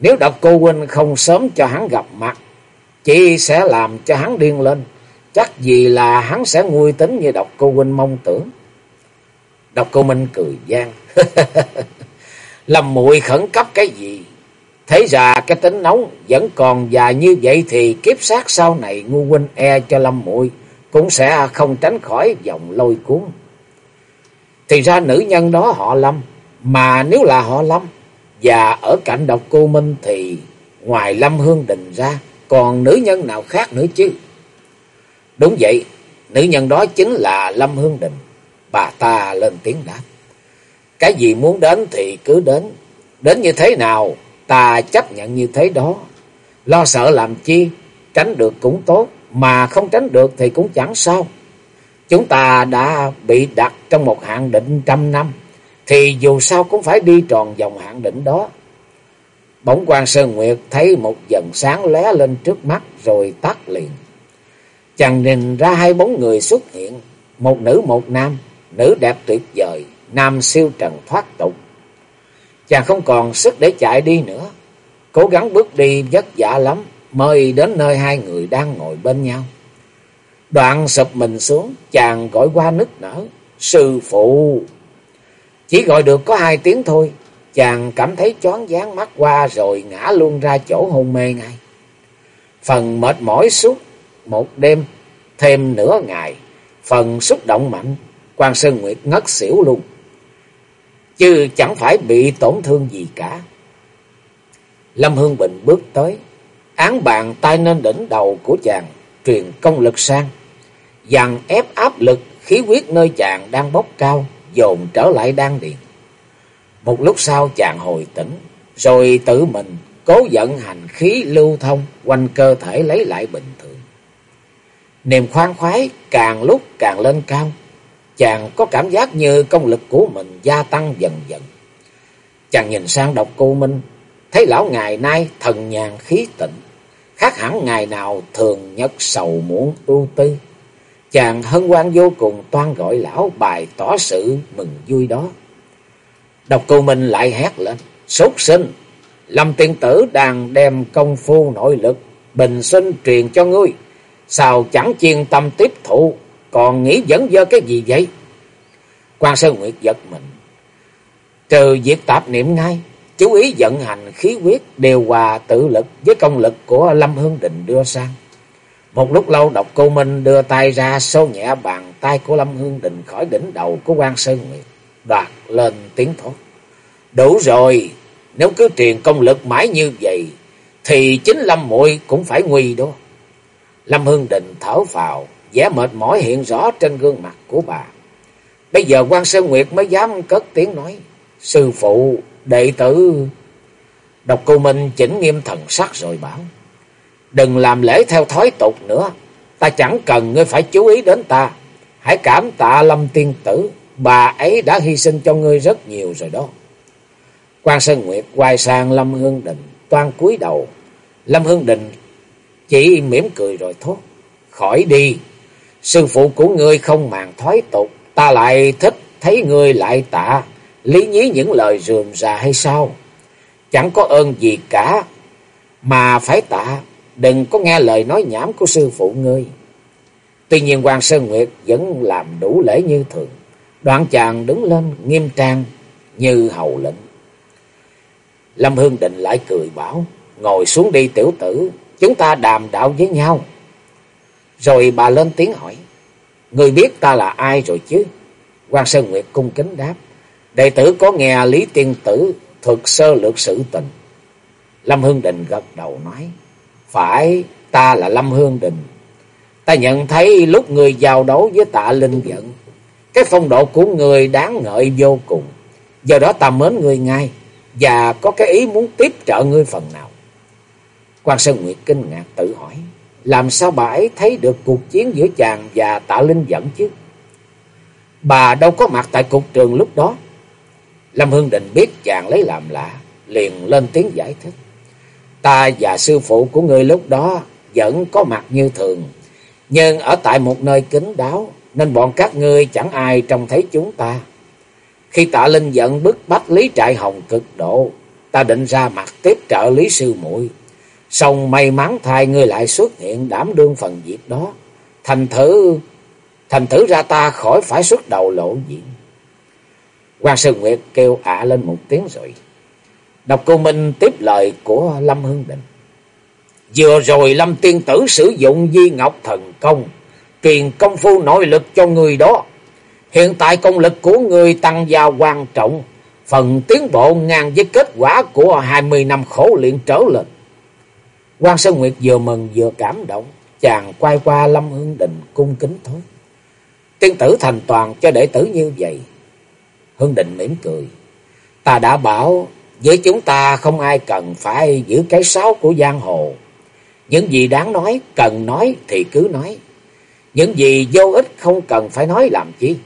Nếu độc cô huynh không sớm cho hắn gặp mặt, Chỉ sẽ làm cho hắn điên lên. Chắc gì là hắn sẽ nguôi tính như độc cô huynh mong tưởng. Độc cô Minh cười gian. (laughs) Lâm muội khẩn cấp cái gì? Thế ra cái tính nóng vẫn còn dài như vậy thì kiếp sát sau này ngu huynh e cho Lâm muội cũng sẽ không tránh khỏi dòng lôi cuốn. Thì ra nữ nhân đó họ Lâm, mà nếu là họ Lâm và ở cạnh độc cô Minh thì ngoài Lâm Hương Đình ra còn nữ nhân nào khác nữa chứ? Đúng vậy, nữ nhân đó chính là Lâm Hương Đình. Bà ta lên tiếng đáp. Cái gì muốn đến thì cứ đến. Đến như thế nào, ta chấp nhận như thế đó. Lo sợ làm chi, tránh được cũng tốt, mà không tránh được thì cũng chẳng sao. Chúng ta đã bị đặt trong một hạn định trăm năm, thì dù sao cũng phải đi tròn vòng hạn định đó. Bỗng quan Sơn Nguyệt thấy một dần sáng lóe lên trước mắt rồi tắt liền. Chàng nhìn ra hai bóng người xuất hiện, một nữ một nam, nữ đẹp tuyệt vời, nam siêu trần thoát tục. Chàng không còn sức để chạy đi nữa, cố gắng bước đi vất vả lắm, mới đến nơi hai người đang ngồi bên nhau. Đoạn sụp mình xuống, chàng gọi qua nức nở, sư phụ. Chỉ gọi được có hai tiếng thôi, chàng cảm thấy choáng váng mắt qua rồi ngã luôn ra chỗ hôn mê ngay. Phần mệt mỏi suốt một đêm, thêm nửa ngày, phần xúc động mạnh, quan Sơn Nguyệt ngất xỉu luôn. Chứ chẳng phải bị tổn thương gì cả. Lâm Hương Bình bước tới, án bàn tay lên đỉnh đầu của chàng, truyền công lực sang, dằn ép áp lực khí huyết nơi chàng đang bốc cao, dồn trở lại đan điền. Một lúc sau chàng hồi tỉnh, rồi tự mình cố dẫn hành khí lưu thông quanh cơ thể lấy lại bình thường. Niềm khoan khoái càng lúc càng lên cao, chàng có cảm giác như công lực của mình gia tăng dần dần. Chàng nhìn sang độc cô Minh, thấy lão ngày nay thần nhàn khí tịnh, khác hẳn ngày nào thường nhất sầu muộn ưu tư. Chàng hân hoan vô cùng toan gọi lão bài tỏ sự mừng vui đó. Độc cô Minh lại hét lên, sốt sinh, Lâm tiên tử đang đem công phu nội lực, bình sinh truyền cho ngươi, sao chẳng chuyên tâm tiếp thụ, còn nghĩ dẫn dơ cái gì vậy? Quan Sơn Nguyệt giật mình, trừ việc tạp niệm ngay, chú ý vận hành khí huyết đều hòa tự lực với công lực của Lâm Hương Định đưa sang. Một lúc lâu độc cô Minh đưa tay ra sâu nhẹ bàn tay của Lâm Hương Định khỏi đỉnh đầu của quan Sơn Nguyệt, đoạt lên tiếng thốt. Đủ rồi, nếu cứ truyền công lực mãi như vậy, thì chính Lâm muội cũng phải nguy đó. Lâm Hương Định thở vào vẻ mệt mỏi hiện rõ trên gương mặt của bà. Bây giờ quan Sơn Nguyệt mới dám cất tiếng nói, Sư phụ, đệ tử... Độc cô Minh chỉnh nghiêm thần sắc rồi bảo, Đừng làm lễ theo thói tục nữa, ta chẳng cần ngươi phải chú ý đến ta. Hãy cảm tạ Lâm Tiên Tử, bà ấy đã hy sinh cho ngươi rất nhiều rồi đó. Quan Sơn Nguyệt quay sang Lâm Hương Định, toan cúi đầu. Lâm Hương Định chỉ mỉm cười rồi thốt, khỏi đi. Sư phụ của ngươi không màng thói tục, ta lại thích thấy ngươi lại tạ, lý nhí những lời rườm rà hay sao? Chẳng có ơn gì cả, mà phải tạ, đừng có nghe lời nói nhảm của sư phụ ngươi. Tuy nhiên Hoàng Sơn Nguyệt vẫn làm đủ lễ như thường. Đoạn chàng đứng lên nghiêm trang như hầu lệnh. Lâm Hương Định lại cười bảo, ngồi xuống đi tiểu tử, chúng ta đàm đạo với nhau. Rồi bà lên tiếng hỏi, người biết ta là ai rồi chứ? Quan Sơn Nguyệt cung kính đáp, đệ tử có nghe Lý Tiên Tử thuật sơ lược sự tình. Lâm Hương Định gật đầu nói, phải, ta là Lâm Hương Định. Ta nhận thấy lúc người giao đấu với tạ Linh Dẫn, cái phong độ của người đáng ngợi vô cùng. Do đó ta mến người ngay và có cái ý muốn tiếp trợ ngươi phần nào. Quan Sơn Nguyệt kinh ngạc tự hỏi, làm sao bà ấy thấy được cuộc chiến giữa chàng và tạ linh dẫn chứ? Bà đâu có mặt tại cục trường lúc đó. Lâm Hương Định biết chàng lấy làm lạ, liền lên tiếng giải thích. Ta và sư phụ của ngươi lúc đó vẫn có mặt như thường, nhưng ở tại một nơi kín đáo, nên bọn các ngươi chẳng ai trông thấy chúng ta. Khi tạ linh giận bức bách Lý Trại Hồng cực độ, ta định ra mặt tiếp trợ Lý Sư muội song may mắn thay ngươi lại xuất hiện đảm đương phần việc đó. Thành thử, thành thử ra ta khỏi phải xuất đầu lộ diện. quan Sơn Nguyệt kêu ạ lên một tiếng rồi. Độc cô Minh tiếp lời của Lâm hương Định. Vừa rồi Lâm Tiên Tử sử dụng di ngọc thần công, truyền công phu nội lực cho người đó. Hiện tại công lực của người tăng gia quan trọng, phần tiến bộ ngang với kết quả của hai mươi năm khổ luyện trở lên. quan Sơn Nguyệt vừa mừng vừa cảm động, chàng quay qua Lâm hương Định cung kính thốt. Tiên tử thành toàn cho đệ tử như vậy. hương Định mỉm cười. Ta đã bảo với chúng ta không ai cần phải giữ cái sáo của giang hồ. Những gì đáng nói, cần nói thì cứ nói. Những gì vô ích không cần phải nói làm chi.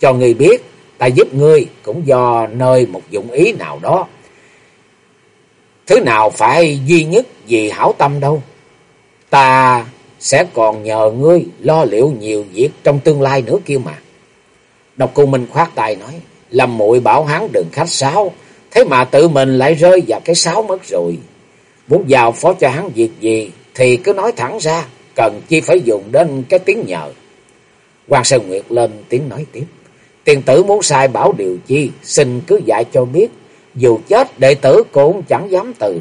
Cho người biết, ta giúp ngươi cũng do nơi một dụng ý nào đó. Thứ nào phải duy nhất vì hảo tâm đâu. Ta sẽ còn nhờ ngươi lo liệu nhiều việc trong tương lai nữa kia mà. Độc cô Minh khoát tay nói, Lâm muội bảo hắn đừng khách sáo, thế mà tự mình lại rơi vào cái sáo mất rồi. Muốn giao phó cho hắn việc gì thì cứ nói thẳng ra, cần chi phải dùng đến cái tiếng nhờ. Quan Sơn Nguyệt lên tiếng nói tiếp. Tiền tử muốn sai bảo điều chi, xin cứ dạy cho biết. Dù chết đệ tử cũng chẳng dám từ.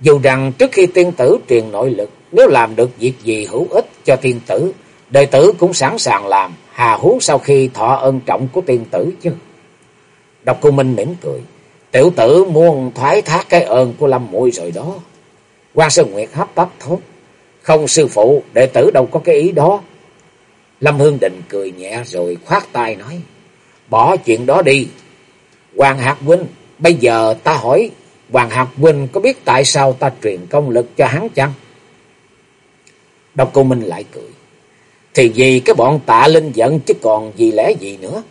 Dù rằng trước khi tiên tử truyền nội lực, nếu làm được việc gì hữu ích cho tiên tử, đệ tử cũng sẵn sàng làm, hà huống sau khi thọ ơn trọng của tiên tử chứ. Độc cô Minh mỉm cười. Tiểu tử muốn thoái thác cái ơn của Lâm muội rồi đó. quan Sơn Nguyệt hấp tấp thốt. Không sư phụ, đệ tử đâu có cái ý đó. Lâm Hương Định cười nhẹ rồi khoát tay nói. Bỏ chuyện đó đi. Hoàng Hạc Huynh, bây giờ ta hỏi Hoàng Hạc Huynh có biết tại sao ta truyền công lực cho hắn chăng? Độc Cô Minh lại cười. Thì vì cái bọn tạ linh giận chứ còn gì lẽ gì nữa.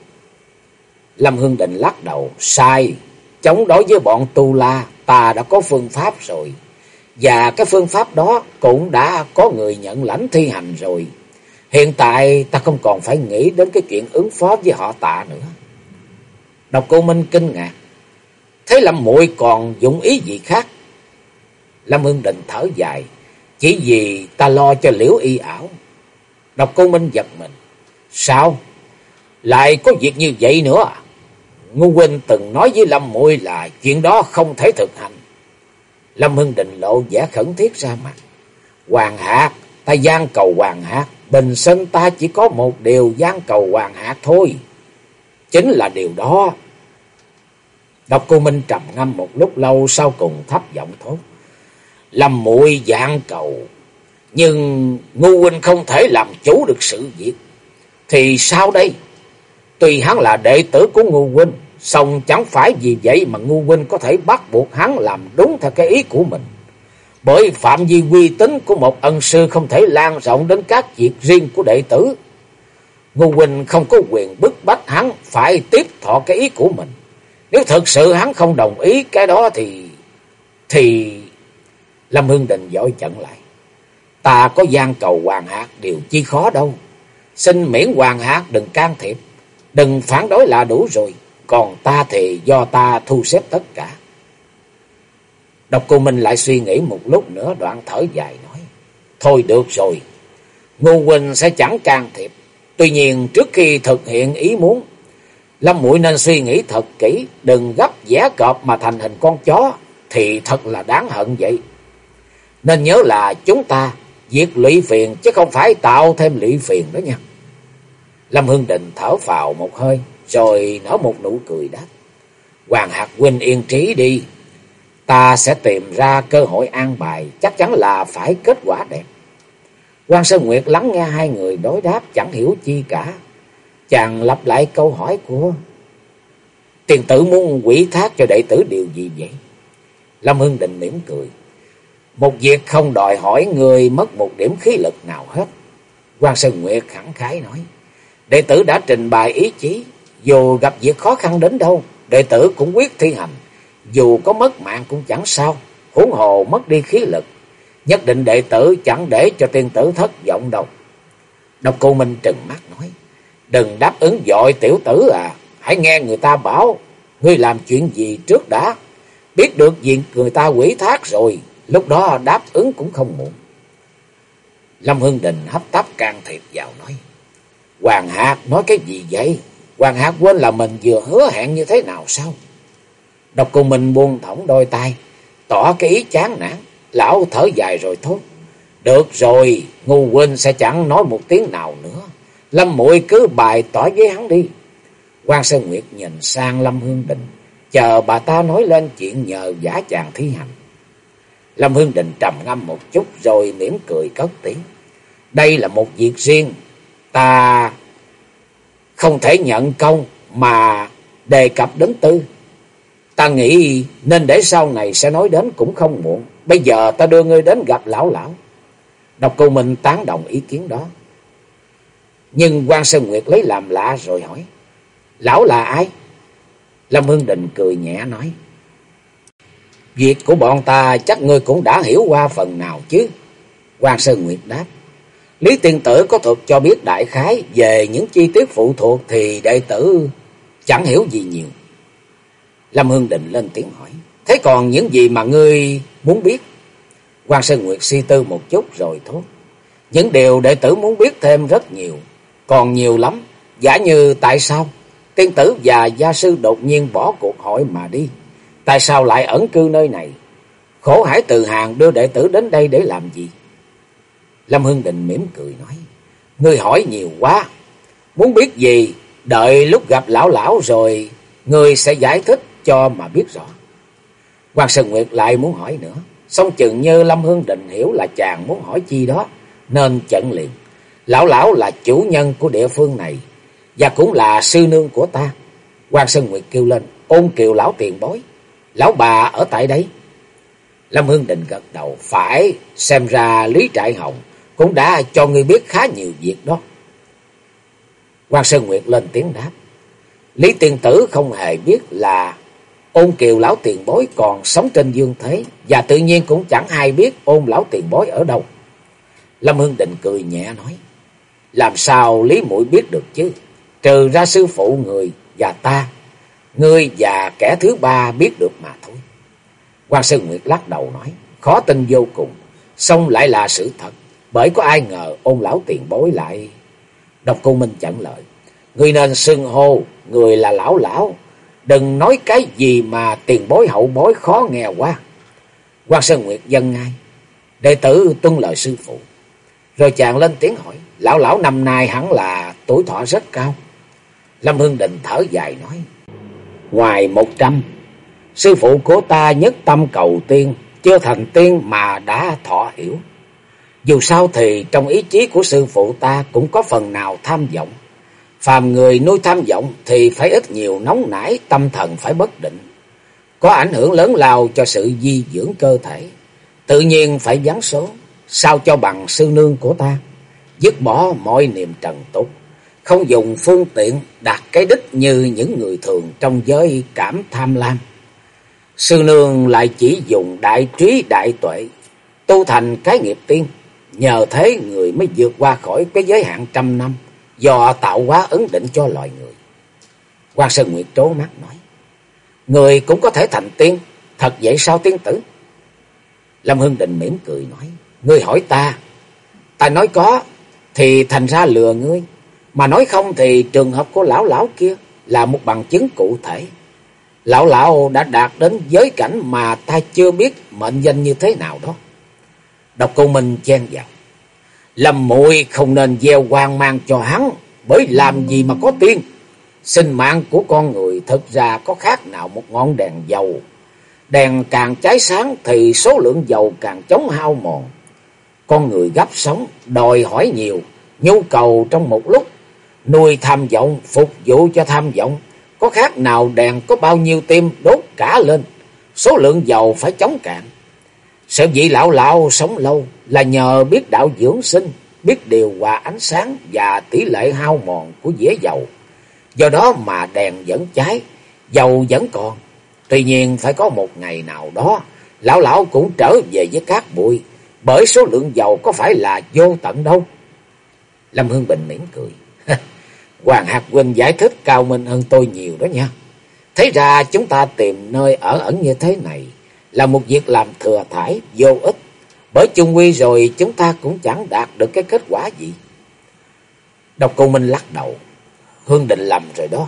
Lâm Hương Định lắc đầu. Sai. Chống đối với bọn tu la, ta đã có phương pháp rồi. Và cái phương pháp đó cũng đã có người nhận lãnh thi hành rồi. Hiện tại ta không còn phải nghĩ đến cái chuyện ứng phó với họ tạ nữa. Độc cô Minh kinh ngạc. Thế Lâm muội còn dụng ý gì khác? Lâm Hương Định thở dài. Chỉ vì ta lo cho liễu y ảo. Độc cô Minh giật mình. Sao? Lại có việc như vậy nữa à? Ngô huynh từng nói với Lâm muội là chuyện đó không thể thực hành. Lâm Hưng Định lộ vẻ khẩn thiết ra mặt. Hoàng Hạc, ta gian cầu Hoàng Hạc, bình sinh ta chỉ có một điều gian cầu Hoàng Hạc thôi. Chính là điều đó. Độc cô Minh trầm ngâm một lúc lâu sau cùng thấp giọng thốt. Lâm muội gian cầu, nhưng Ngô huynh không thể làm chủ được sự việc. Thì sao đây? Tuy hắn là đệ tử của Ngô huynh, Xong chẳng phải vì vậy mà ngu huynh có thể bắt buộc hắn làm đúng theo cái ý của mình. Bởi phạm vi uy tín của một ân sư không thể lan rộng đến các việc riêng của đệ tử. Ngu huynh không có quyền bức bách hắn phải tiếp thọ cái ý của mình. Nếu thật sự hắn không đồng ý cái đó thì... Thì... Lâm Hương Đình dội chận lại. Ta có gian cầu Hoàng Hạc, điều chi khó đâu. Xin miễn Hoàng Hạc đừng can thiệp. Đừng phản đối là đủ rồi. Còn ta thì do ta thu xếp tất cả. Độc cô Minh lại suy nghĩ một lúc nữa, đoạn thở dài nói. Thôi được rồi. Ngô Quỳnh sẽ chẳng can thiệp. Tuy nhiên trước khi thực hiện ý muốn. Lâm Mũi nên suy nghĩ thật kỹ. Đừng gấp vẽ cọp mà thành hình con chó. Thì thật là đáng hận vậy. Nên nhớ là chúng ta diệt lũy phiền chứ không phải tạo thêm lũy phiền đó nha. Lâm Hương Định thở phào một hơi rồi nở một nụ cười đáp. Hoàng Hạc huynh yên trí đi, ta sẽ tìm ra cơ hội an bài, chắc chắn là phải kết quả đẹp. Quan Sơn Nguyệt lắng nghe hai người đối đáp chẳng hiểu chi cả. Chàng lặp lại câu hỏi của tiền tử muốn quỷ thác cho đệ tử điều gì vậy? Lâm Hưng Định mỉm cười. Một việc không đòi hỏi người mất một điểm khí lực nào hết. Quan Sơn Nguyệt khẳng khái nói. Đệ tử đã trình bày ý chí, dù gặp việc khó khăn đến đâu, đệ tử cũng quyết thi hành. Dù có mất mạng cũng chẳng sao, huống hồ mất đi khí lực. Nhất định đệ tử chẳng để cho tiên tử thất vọng đâu. Độc cô Minh trừng mắt nói, đừng đáp ứng dội tiểu tử à, hãy nghe người ta bảo, ngươi làm chuyện gì trước đã. Biết được việc người ta quỷ thác rồi, lúc đó đáp ứng cũng không muộn. Lâm Hương Đình hấp tấp can thiệp vào nói. Hoàng Hạc nói cái gì vậy? Hoàng Hạ quên là mình vừa hứa hẹn như thế nào sao? Độc cô Minh buông thõng đôi tay, tỏ cái ý chán nản. Lão thở dài rồi thốt. Được rồi, ngu huynh sẽ chẳng nói một tiếng nào nữa. Lâm muội cứ bài tỏ với hắn đi. quan Sơn Nguyệt nhìn sang Lâm Hương Định, chờ bà ta nói lên chuyện nhờ giả chàng thi hành. Lâm Hương Định trầm ngâm một chút rồi mỉm cười cất tiếng. Đây là một việc riêng, ta không thể nhận công mà đề cập đến tư. Ta nghĩ nên để sau này sẽ nói đến cũng không muộn. Bây giờ ta đưa ngươi đến gặp lão lão. Độc cô Minh tán đồng ý kiến đó. Nhưng quan Sơn Nguyệt lấy làm lạ rồi hỏi. Lão là ai? Lâm Hương Đình cười nhẹ nói. Việc của bọn ta chắc ngươi cũng đã hiểu qua phần nào chứ. quan Sơn Nguyệt đáp. Lý tiên tử có thuật cho biết đại khái về những chi tiết phụ thuộc thì đệ tử chẳng hiểu gì nhiều. Lâm Hương định lên tiếng hỏi. Thế còn những gì mà ngươi muốn biết? quan Sơn Nguyệt suy tư một chút rồi thốt. Những điều đệ tử muốn biết thêm rất nhiều. Còn nhiều lắm. Giả như tại sao tiên tử và gia sư đột nhiên bỏ cuộc hỏi mà đi. Tại sao lại ẩn cư nơi này? Khổ hải từ hàng đưa đệ tử đến đây để làm gì? Lâm Hưng Định mỉm cười nói. Ngươi hỏi nhiều quá. Muốn biết gì? Đợi lúc gặp lão lão rồi. Ngươi sẽ giải thích cho mà biết rõ. Hoàng Sơn Nguyệt lại muốn hỏi nữa. Xong chừng như Lâm Hương Định hiểu là chàng muốn hỏi chi đó. Nên chận liền. Lão lão là chủ nhân của địa phương này. Và cũng là sư nương của ta. Hoàng Sơn Nguyệt kêu lên. Ôn kiều lão tiền bối. Lão bà ở tại đây. Lâm Hương Định gật đầu. Phải, xem ra Lý Trại Hồng cũng đã cho ngươi biết khá nhiều việc đó. Quan Sơn Nguyệt lên tiếng đáp. Lý Tiên Tử không hề biết là ôn kiều lão tiền bối còn sống trên dương thế. Và tự nhiên cũng chẳng ai biết ôn lão tiền bối ở đâu. Lâm Hương Định cười nhẹ nói. Làm sao Lý Mũi biết được chứ? Trừ ra sư phụ người và ta. Ngươi và kẻ thứ ba biết được mà thôi. Quan Sơn Nguyệt lắc đầu nói. Khó tin vô cùng. Xong lại là sự thật. Bởi có ai ngờ ôn lão tiền bối lại. Độc cô Minh chẳng lợi. Người nên xưng hô. Người là lão lão. Đừng nói cái gì mà tiền bối hậu bối khó nghe quá. quan Sơn Nguyệt dân ngay. Đệ tử tuân lời sư phụ. Rồi chàng lên tiếng hỏi. Lão lão năm nay hẳn là tuổi thọ rất cao. Lâm Hương đình thở dài nói. Ngoài một trăm. Sư phụ của ta nhất tâm cầu tiên. Chưa thành tiên mà đã thọ hiểu. Dù sao thì trong ý chí của sư phụ ta cũng có phần nào tham vọng. Phàm người nuôi tham vọng thì phải ít nhiều nóng nảy, tâm thần phải bất định. Có ảnh hưởng lớn lao cho sự di dưỡng cơ thể. Tự nhiên phải gián số, sao cho bằng sư nương của ta. Dứt bỏ mọi niềm trần tục, không dùng phương tiện đạt cái đích như những người thường trong giới cảm tham lam. Sư nương lại chỉ dùng đại trí đại tuệ, tu thành cái nghiệp tiên, Nhờ thế người mới vượt qua khỏi cái giới hạn trăm năm do tạo hóa ấn định cho loài người. Quan Sơn Nguyệt trố mắt nói. Người cũng có thể thành tiên, thật vậy sao tiên tử? Lâm Hưng Định mỉm cười nói. Ngươi hỏi ta, ta nói có thì thành ra lừa ngươi. Mà nói không thì trường hợp của lão lão kia là một bằng chứng cụ thể. Lão lão đã đạt đến giới cảnh mà ta chưa biết mệnh danh như thế nào đó. Độc cô Minh chen vào. Lâm muội không nên gieo hoang mang cho hắn, bởi làm gì mà có tiên. Sinh mạng của con người thật ra có khác nào một ngọn đèn dầu. Đèn càng cháy sáng thì số lượng dầu càng chống hao mòn. Con người gấp sống, đòi hỏi nhiều, nhu cầu trong một lúc. Nuôi tham vọng, phục vụ cho tham vọng. Có khác nào đèn có bao nhiêu tim đốt cả lên. Số lượng dầu phải chống cạn. Sở dĩ lão lão sống lâu là nhờ biết đạo dưỡng sinh, biết điều hòa ánh sáng và tỷ lệ hao mòn của dĩa dầu. Do đó mà đèn vẫn cháy, dầu vẫn còn. Tuy nhiên phải có một ngày nào đó, lão lão cũng trở về với cát bụi, bởi số lượng dầu có phải là vô tận đâu. Lâm Hương Bình mỉm cười. (laughs) Hoàng Hạc Quỳnh giải thích cao minh hơn tôi nhiều đó nha. Thế ra chúng ta tìm nơi ở ẩn như thế này là một việc làm thừa thải, vô ích. Bởi chung quy rồi chúng ta cũng chẳng đạt được cái kết quả gì. Độc Cô Minh lắc đầu. Hương định lầm rồi đó.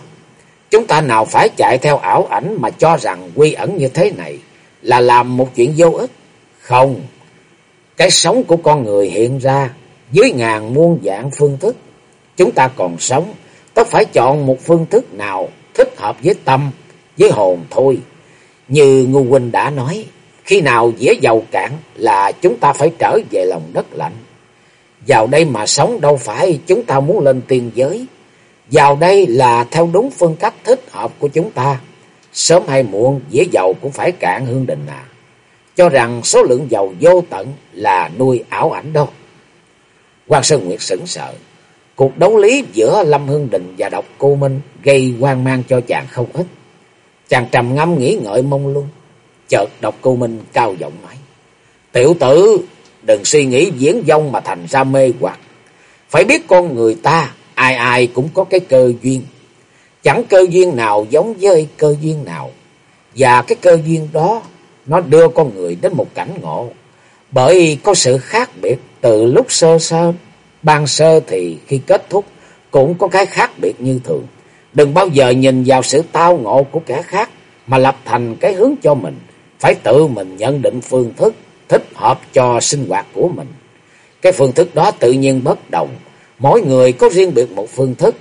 Chúng ta nào phải chạy theo ảo ảnh mà cho rằng quy ẩn như thế này là làm một chuyện vô ích. Không. Cái sống của con người hiện ra dưới ngàn muôn dạng phương thức. Chúng ta còn sống, tất phải chọn một phương thức nào thích hợp với tâm, với hồn thôi. Như Ngô Huynh đã nói, khi nào dĩa dầu cạn là chúng ta phải trở về lòng đất lạnh. Vào đây mà sống đâu phải chúng ta muốn lên tiên giới. Vào đây là theo đúng phương cách thích hợp của chúng ta. Sớm hay muộn dĩa dầu cũng phải cạn hương đình à. Cho rằng số lượng dầu vô tận là nuôi ảo ảnh đâu. Quan Sơn Nguyệt sững sợ. Cuộc đấu lý giữa Lâm Hương Đình và Độc Cô Minh gây hoang mang cho chàng không ít. Chàng trầm ngâm nghĩ ngợi mông luôn. Chợt Độc Cô Minh cao giọng nói. Tiểu tử, đừng suy nghĩ diễn dông mà thành ra mê hoặc. Phải biết con người ta, ai ai cũng có cái cơ duyên. Chẳng cơ duyên nào giống với cơ duyên nào. Và cái cơ duyên đó, nó đưa con người đến một cảnh ngộ. Bởi có sự khác biệt từ lúc sơ sơ, ban sơ thì khi kết thúc cũng có cái khác biệt như thường. Đừng bao giờ nhìn vào sự tao ngộ của kẻ khác mà lập thành cái hướng cho mình. Phải tự mình nhận định phương thức thích hợp cho sinh hoạt của mình. Cái phương thức đó tự nhiên bất đồng. Mỗi người có riêng biệt một phương thức.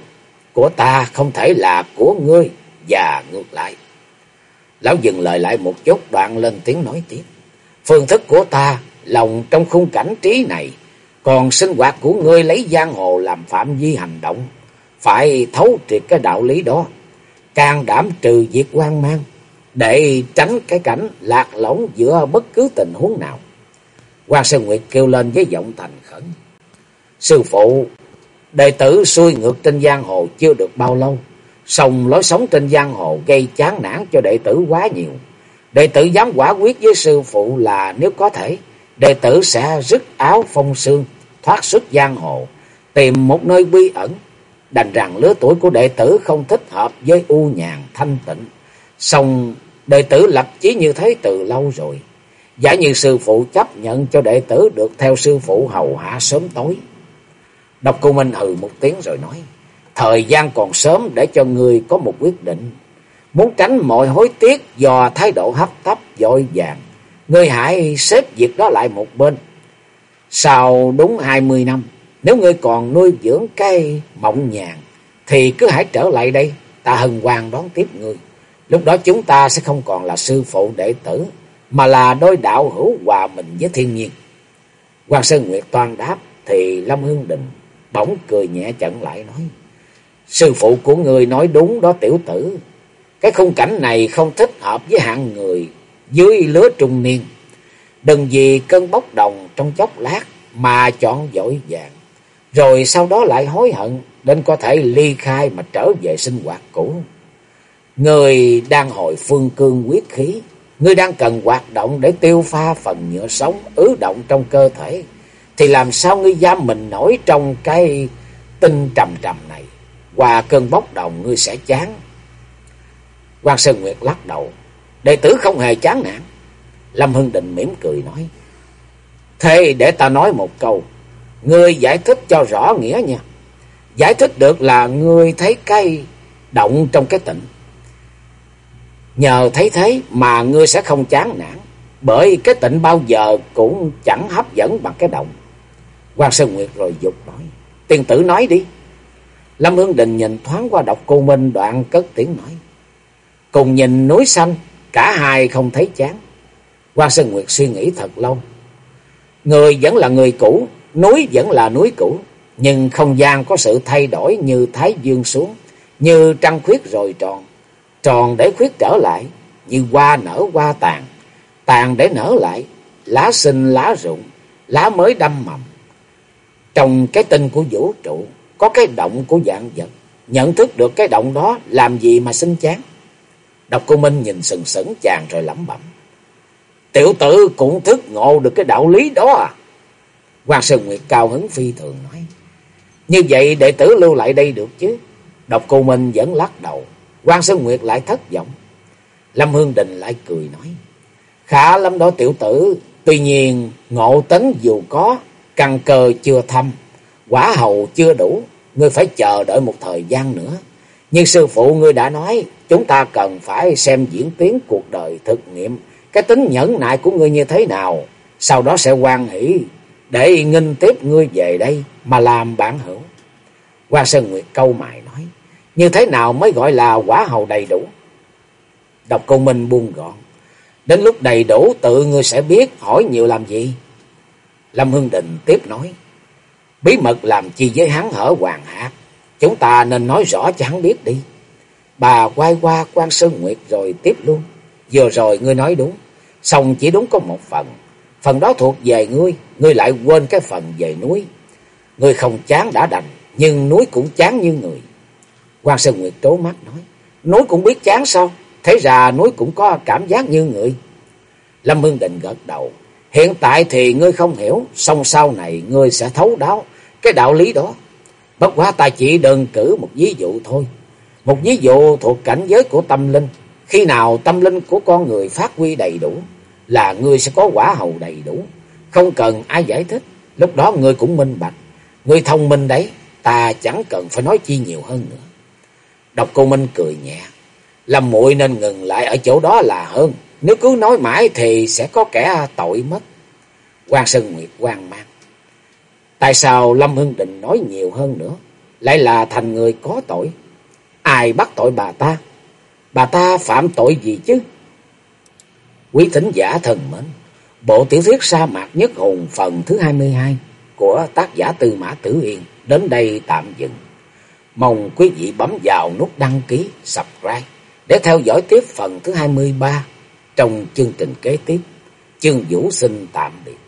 Của ta không thể là của ngươi và ngược lại. Lão dừng lời lại một chút, đoạn lên tiếng nói tiếp. Phương thức của ta lòng trong khung cảnh trí này. Còn sinh hoạt của ngươi lấy giang hồ làm phạm vi hành động. Phải thấu triệt cái đạo lý đó. Càng đảm trừ việc quan mang. Để tránh cái cảnh lạc lõng giữa bất cứ tình huống nào. Quan Sơn Nguyệt kêu lên với giọng thành khẩn. Sư phụ, đệ tử xuôi ngược trên giang hồ chưa được bao lâu. Song lối sống trên giang hồ gây chán nản cho đệ tử quá nhiều. Đệ tử dám quả quyết với sư phụ là nếu có thể, đệ tử sẽ rứt áo phong sương, thoát xuất giang hồ, tìm một nơi bí ẩn. Đành rằng lứa tuổi của đệ tử không thích hợp với u nhàn thanh tịnh. xong đệ tử lập chí như thế từ lâu rồi. Giả như sư phụ chấp nhận cho đệ tử được theo sư phụ hầu hạ sớm tối. Độc cô Minh hừ một tiếng rồi nói. Thời gian còn sớm để cho người có một quyết định. Muốn tránh mọi hối tiếc do thái độ hấp tấp dội vàng. Ngươi hãy xếp việc đó lại một bên. Sau đúng hai mươi năm, nếu ngươi còn nuôi dưỡng cái mộng nhàn, thì cứ hãy trở lại đây, ta hân hoan đón tiếp ngươi. Lúc đó chúng ta sẽ không còn là sư phụ đệ tử, mà là đôi đạo hữu hòa mình với thiên nhiên. Hoàng Sơn Nguyệt toan đáp, thì Lâm Hương Định bỗng cười nhẹ chận lại nói. Sư phụ của người nói đúng đó tiểu tử. Cái khung cảnh này không thích hợp với hạng người dưới lứa trung niên. Đừng vì cơn bốc đồng trong chốc lát mà chọn dội vàng. Rồi sau đó lại hối hận nên có thể ly khai mà trở về sinh hoạt cũ. Người đang hồi phương cương quyết khí. Người đang cần hoạt động để tiêu pha phần nhựa sống ứ động trong cơ thể. Thì làm sao ngươi giam mình nổi trong cái tinh trầm trầm này. Qua cơn bốc đồng ngươi sẽ chán. Quan Sơn Nguyệt lắc đầu. Đệ tử không hề chán nản. Lâm Hưng Định mỉm cười nói. Thế để ta nói một câu. Ngươi giải thích cho rõ nghĩa nha. Giải thích được là ngươi thấy cái động trong cái tịnh. Nhờ thấy thế mà ngươi sẽ không chán nản. Bởi cái tịnh bao giờ cũng chẳng hấp dẫn bằng cái động. Quan Sơn Nguyệt rồi dục nói. Tiên tử nói đi. Lâm Hương Đình nhìn thoáng qua độc cô Minh đoạn cất tiếng nói. Cùng nhìn núi xanh, cả hai không thấy chán. Quan Sơn Nguyệt suy nghĩ thật lâu. Người vẫn là người cũ, núi vẫn là núi cũ. Nhưng không gian có sự thay đổi như thái dương xuống, như trăng khuyết rồi tròn. Tròn để khuyết trở lại, như hoa nở hoa tàn. Tàn để nở lại, lá sinh lá rụng, lá mới đâm mầm. Trong cái tinh của vũ trụ, có cái động của dạng vật. Nhận thức được cái động đó làm gì mà sinh chán. Độc cô Minh nhìn sừng sững chàng rồi lẩm bẩm. Tiểu tử cũng thức ngộ được cái đạo lý đó à. Hoàng Sơn Nguyệt cao hứng phi thường nói. Như vậy đệ tử lưu lại đây được chứ. Độc cô Minh vẫn lắc đầu. Hoàng Sơn Nguyệt lại thất vọng. Lâm Hương Đình lại cười nói. Khả lắm đó tiểu tử, tuy nhiên ngộ tính dù có, căn cơ chưa thâm, quả hầu chưa đủ, ngươi phải chờ đợi một thời gian nữa. Nhưng sư phụ ngươi đã nói, chúng ta cần phải xem diễn tiến cuộc đời thực nghiệm, cái tính nhẫn nại của ngươi như thế nào, sau đó sẽ quan hỷ để nghinh tiếp ngươi về đây mà làm bản hữu. Quan Sơn Nguyệt câu mài nói, như thế nào mới gọi là quả hầu đầy đủ? Độc Cô Minh buông gọn, đến lúc đầy đủ tự ngươi sẽ biết, hỏi nhiều làm gì? Lâm Hưng Định tiếp nói, bí mật làm chi với hắn hở hoàng hạt, chúng ta nên nói rõ cho hắn biết đi. Bà quay qua quan Sơn Nguyệt rồi tiếp luôn, vừa rồi ngươi nói đúng, xong chỉ đúng có một phần, phần đó thuộc về ngươi, ngươi lại quên cái phần về núi. Ngươi không chán đã đành, nhưng núi cũng chán như người. Quan Sơn Nguyệt trố mắt nói, núi cũng biết chán sao? Thế ra núi cũng có cảm giác như người. Lâm Hương Định gật đầu, hiện tại thì ngươi không hiểu, song sau này ngươi sẽ thấu đáo cái đạo lý đó. Bất quá ta chỉ đơn cử một ví dụ thôi. Một ví dụ thuộc cảnh giới của tâm linh. Khi nào tâm linh của con người phát huy đầy đủ, là ngươi sẽ có quả hầu đầy đủ. Không cần ai giải thích, lúc đó ngươi cũng minh bạch. Ngươi thông minh đấy, ta chẳng cần phải nói chi nhiều hơn nữa. Độc cô Minh cười nhẹ. Lâm muội nên ngừng lại ở chỗ đó là hơn. Nếu cứ nói mãi thì sẽ có kẻ tội mất. quan Sơn Nguyệt quan mang. Tại sao Lâm Hưng Định nói nhiều hơn nữa? Lại là thành người có tội. Ai bắt tội bà ta? Bà ta phạm tội gì chứ? Quý thính giả thần mến, bộ tiểu thuyết sa mạc nhất hùng phần thứ 22 của tác giả Tư Mã Tử Yên đến đây tạm dừng. Mong quý vị bấm vào nút đăng ký, subscribe để theo dõi tiếp phần thứ 23 trong chương trình kế tiếp. Chương Vũ xin tạm biệt.